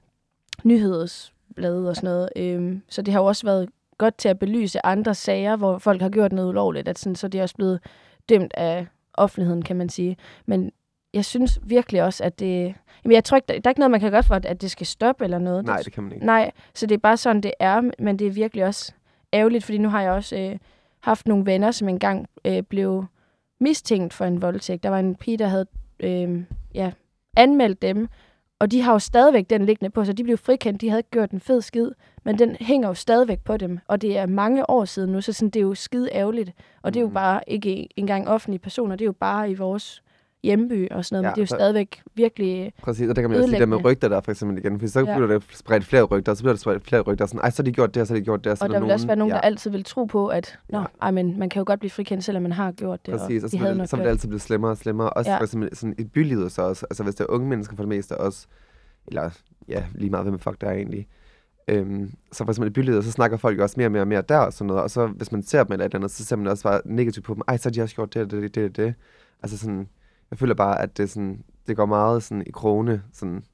nyhedsblade og sådan noget. Øh, så det har jo også været godt til at belyse andre sager, hvor folk har gjort noget ulovligt, at sådan, så de er også blevet dømt af offentligheden, kan man sige. Men jeg synes virkelig også, at det... Jamen, jeg tror ikke, der, der er ikke noget, man kan gøre for, at, at det skal stoppe eller noget. nej, det kan man ikke. Nej, så det er bare sådan, det er, men det er virkelig også ærgerligt, fordi nu har jeg også øh, haft nogle venner, som engang øh, blev mistænkt for en voldtægt. Der var en pige, der havde øh, ja, anmeldt dem, og de har jo stadigvæk den liggende på, så de blev frikendt. De havde ikke gjort en fed skid, men den hænger jo stadigvæk på dem, og det er mange år siden nu, så sådan, det er jo skide ærgerligt. Og det er jo Mhm. bare ikke engang offentlige personer, det er jo bare i vores hjemby og sådan noget, Ja, men det er jo så- stadigvæk virkelig... Præcis, og der kan man jo sige der med rygter der for eksempel igen, for så Ja. bliver der spredt flere rygter, og så bliver der spredt flere rygter, sådan, ej, så har de gjort det, og så har de gjort det, og så Og er der vil også være nogen, ja, der altid vil tro på, at Nå, Ja. ej, men man kan jo godt blive frikendt, selvom man har gjort det. Præcis, og og så vil, det, så vil det altid blive slemmere og slemmere, også Ja. for eksempel sådan i bylivet så også, altså hvis det er unge mennesker for det meste også, eller ja, lige meget hvem fuck der er egentlig, Øhm, så for eksempel i bylivet, så snakker folk også mere og mere og mere der og sådan noget, og så hvis man ser dem eller et eller andet, så ser man også bare negativt på dem, ej, så har de også gjort det, det, det, det, det. Altså sådan, jeg føler bare, at det, sådan, det går meget sådan i krone, sådan,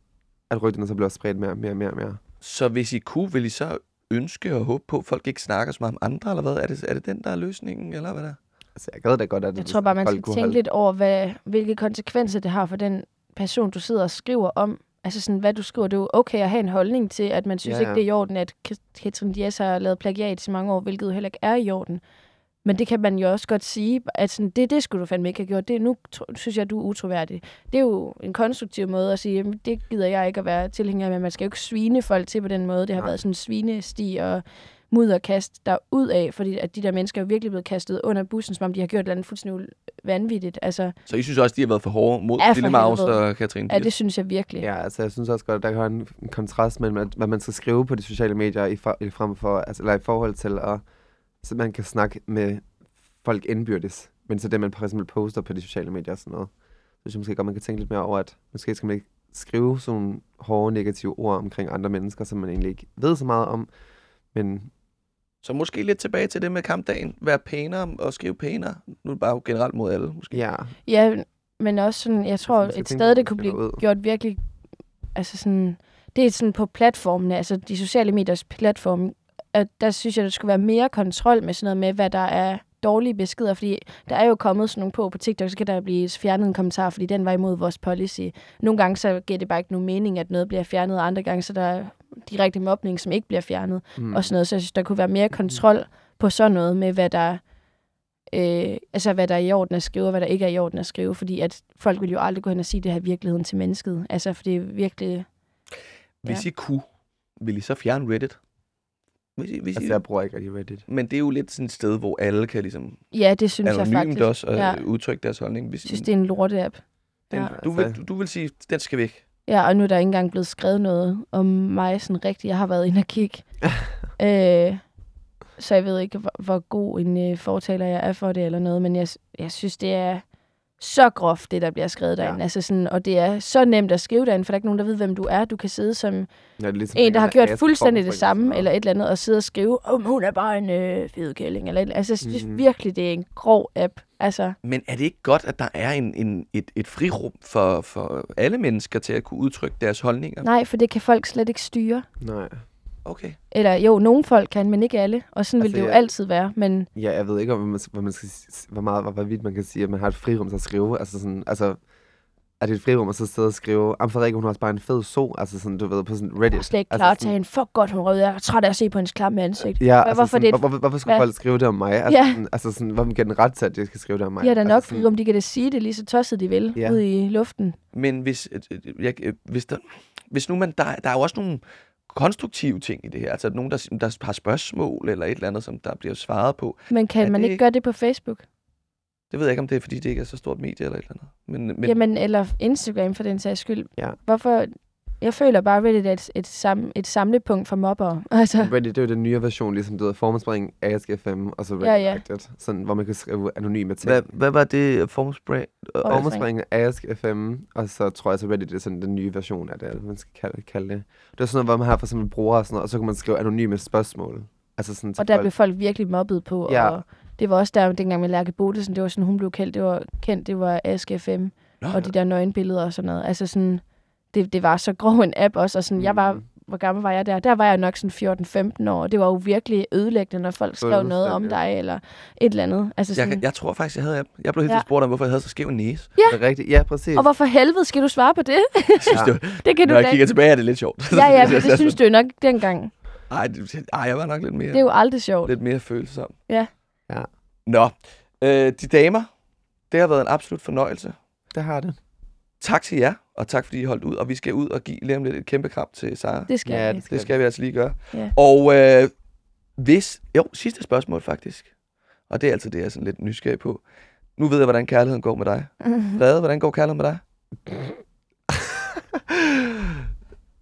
at rygterne så bliver spredt mere og mere og mere mere. Så hvis I kunne, vil I så ønske og håbe på, at folk ikke snakker så meget om andre, eller hvad? Er det, er det den, der er løsningen, eller hvad der? Altså, jeg gad da godt, at Jeg tror bare, man skal tænke holde- lidt over, hvad, hvilke konsekvenser det har for den person, du sidder og skriver om. Altså sådan, hvad du skriver, det er jo okay at have en holdning til, at man synes Ja, ikke, ja. det er i orden, at Kat- Katrin Dias har lavet plagiat i mange år, hvilket jo heller ikke er i orden. Men det kan man jo også godt sige, at sådan, det, det skulle du fandme ikke have gjort. Det, nu synes jeg, du er utroværdig. Det er jo en konstruktiv måde at sige, jamen, det gider jeg ikke at være tilhænger af, men man skal jo ikke svine folk til på den måde. Det har Nej. været sådan en svinesti og mudderkast der ud af, fordi at de der mennesker er jo virkelig blevet kastet under bussen, som om de har gjort et eller andet fuldstændig vanvittigt. Altså, Så I synes også, de har været for hårde mod Ja, Stille Maus og Katrine ja, det synes jeg virkelig. Ja, altså jeg synes også godt, at der kan være en, kontrast mellem, hvad man skal skrive på de sociale medier i, for, i, frem for, altså, eller i forhold til, at, så man kan snakke med folk indbyrdes, men så det, man for eksempel poster på de sociale medier og sådan noget. synes jeg måske godt, man kan tænke lidt mere over, at måske skal man ikke skrive sådan nogle hårde, negative ord omkring andre mennesker, som man egentlig ikke ved så meget om. Men Så måske lidt tilbage til det med kampdagen. Vær pænere og skrive pænere. Nu er det bare generelt mod alle, måske. ja, Ja, men også sådan, jeg tror, man skal et sted, det kunne blive ud. gjort virkelig, altså sådan, det er sådan på platformene, altså de sociale mediers platform, at der synes jeg, der skulle være mere kontrol med sådan noget med, hvad der er dårlige beskeder, fordi der er jo kommet sådan nogle på på TikTok, så kan der blive fjernet en kommentar, fordi den var imod vores policy. Nogle gange så giver det bare ikke nogen mening, at noget bliver fjernet, og andre gange så der er direkte mobning, som ikke bliver fjernet, mm. og sådan noget. Så jeg synes, der kunne være mere kontrol på sådan noget med, hvad der, øh, altså, hvad der er i orden at skrive, og hvad der ikke er i orden at skrive. Fordi at folk vil jo aldrig gå hen og sige det her virkeligheden til mennesket. Altså, for det er virkelig... Hvis I kunne, vil I så fjerne Reddit? Hvis I, hvis I, altså, jeg bruger ikke rigtig Reddit. Men det er jo lidt sådan et sted, hvor alle kan ligesom Ja, det synes jeg faktisk. også og Ja. ja. udtrykke deres holdning. Hvis, Jeg synes, det er en lorte-app. den, ja. du, vil, Altså- du, du vil sige, den skal væk. Ja, og nu er der ikke engang blevet skrevet noget om mig sådan rigtigt. Jeg har været inde og kigge. [laughs] øh, så jeg ved ikke, hvor, hvor god en øh, fortaler jeg er for det eller noget, men jeg, jeg synes, det er så groft, det der bliver skrevet derinde. Ja. Altså sådan, og det er så nemt at skrive derinde, for der er ikke nogen, der ved, hvem du er. Du kan sidde som Ja, ligesom en, der har gjort fuldstændig det samme, eller et eller andet, og sidde og skrive, om hun er bare en øh, fed kælling. Eller, altså, jeg synes Mhm. virkelig, det er en grov app. Altså, Men er det ikke godt, at der er en, en, et, et frirum for, for alle mennesker til at kunne udtrykke deres holdninger? nej, for det kan folk slet ikke styre. Nej. Okay. Eller jo, nogle folk kan, men ikke alle. Og sådan altså, vil Altså, det jo jeg- altid være. Men Ja, jeg ved ikke, om man, hvor, man skal, hvor meget, hvor, hvor vidt man kan sige, at man har et frirum til at skrive. Altså sådan, altså, er det et frirum at så sidde og skrive, am Frederik, hun har også bare en fed so, altså sådan, du ved, på sådan Reddit. jeg er slet ikke altså klar til sådan- hende. Fuck godt, hun rød. Jeg er træt af at se på hendes klamme ansigt. Ja, altså hvorfor sådan, det er et- hvor, hvor, hvorfor skulle hvad? folk skrive det om mig? Altså, Ja. sådan, altså sådan, hvorfor giver den ret til, at de skal skrive det om mig? De har da nok altså, altså, om de kan da sige det lige så tosset de vil Ja. ud i luften. Men hvis, øh, øh, jeg, øh, hvis, der, hvis nu man, der, der er jo også nogle konstruktive ting i det her. Altså nogen, der, der har spørgsmål eller et eller andet, som der bliver svaret på. Men kan Er man ikke gøre det på Facebook? Det ved jeg ikke, om det er, fordi det ikke er så stort medie eller et eller andet. Men, men Men, Jamen, eller Instagram for den sags skyld. Ja. Hvorfor... Jeg føler bare, at Reddit er et, et, sam, et samlepunkt for mobbere. [laughs] Altså, Reddit, det er jo den nye version, ligesom du ved, formandsspring, ASK5, og så Reddit, Ja, ja. Reddit, sådan, hvor man kan skrive anonyme ting. hvad, hvad var det formspray? Formandsspring er ASK5, og så tror jeg så Reddit det er sådan den nye version af det, eller man skal kalde, kalde det. Det er sådan noget, hvor man har for eksempel brugere og sådan noget, og så kan man skrive anonyme spørgsmål. Altså sådan og der folk. blev folk virkelig mobbet på. Ja. Og det var også der, dengang med Lærke Bodesen, det var sådan, hun blev kaldt, det var kendt, det var Ask FM. Nå, og de der nøgenbilleder og sådan noget. Altså sådan, det, det var så grov en app også, og sådan, jeg var, Mhm. hvor gammel var jeg der? Der var jeg nok sådan 14-15 år, og det var jo virkelig ødelæggende, når folk skrev noget om dig, eller et eller andet. Altså sådan, jeg, jeg tror faktisk, jeg havde... Jeg blev helt Ja. ja. spurgt om, hvorfor jeg havde så skæv en næse. Det er rigtigt. Ja, præcis. og hvorfor helvede skal du svare på det? [laughs] Jeg synes, Ja. det [laughs] det kan når du jeg da kigger tilbage, er det lidt sjovt. Ja, ja, [laughs] men det synes du jo nok dengang. Ej, det, ej, jeg var nok lidt mere, Det er jo aldrig sjovt. lidt mere følsom. Ja. Ja. Nå, øh, de damer, det har været en absolut fornøjelse. Det har det. Tak til jer, og tak fordi I holdt ud. Og vi skal ud og give lige om lidt et kæmpe kram til Sara. Det skal Ja, det Det skal vi altså lige gøre. Ja. Og øh, hvis... Jo, sidste spørgsmål faktisk. Og det er altid det, jeg er sådan lidt nysgerrig på. Nu ved jeg, hvordan kærligheden går med dig. [laughs] Frede, hvordan går kærligheden med dig?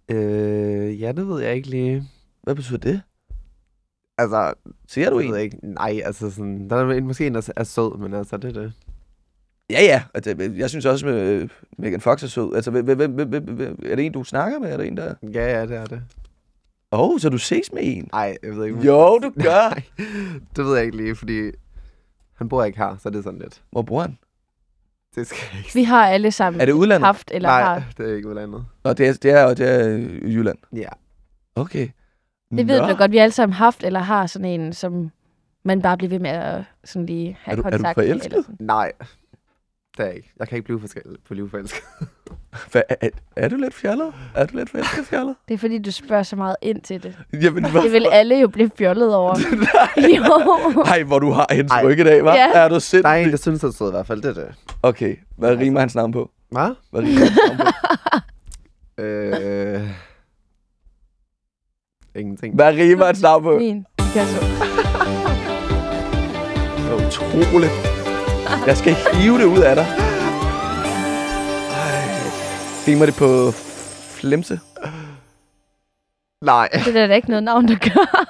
[laughs] øh, ja, det ved jeg ikke lige. Hvad betyder det? Altså, Ser du jeg en? ikke. Nej, altså sådan, der er en, måske en, der er sød, men altså, det er det. Ja, ja. Altså, jeg synes også, at øh, Megan Fox er sød. Altså, er det en, du snakker med? Er det en, der... Ja, ja, det er det. Åh, oh, så du ses med en? Nej, jeg ved ikke. Jo, du gør. [laughs] Nej, det ved jeg ikke lige, fordi han bor ikke her, så det er sådan lidt. Hvor bor han? Det skal jeg ikke Vi har alle sammen Er det udlandet? haft eller Nej, har. det er ikke udlandet. Nå, det er, det er, det er Jylland. Ja. Okay. Det ved Nå. du godt, vi alle sammen haft eller har sådan en, som man bare bliver ved med at sådan lige have Er du- er du kontakt med. forelsket? Eller sådan. Nej, det er jeg ikke. Jeg kan ikke blive forskellig på livsforelsket. [laughs] Hvad, er, er, du lidt fjollet? Er du lidt forelsket fjollet? Det er fordi, du spørger så meget ind til det. Jamen, hvad? Det vil alle jo blive fjollet over. [laughs] jo. Ej, hvor du har hendes ryg i dag, hva'? Ja. Er du sindssyg? Der er en, der synes, at sød i hvert fald. Det er det. Okay, hvad rimer hans navn på? Hvad? Hvad rimer hans navn på? [laughs] Øh... Ingenting. Hvad rimer hans navn på? Min Picasso. Det er utroligt. Jeg skal hive det ud af dig. Ej. Rimer det på flemse? Nej. Det er der da ikke noget navn, der gør.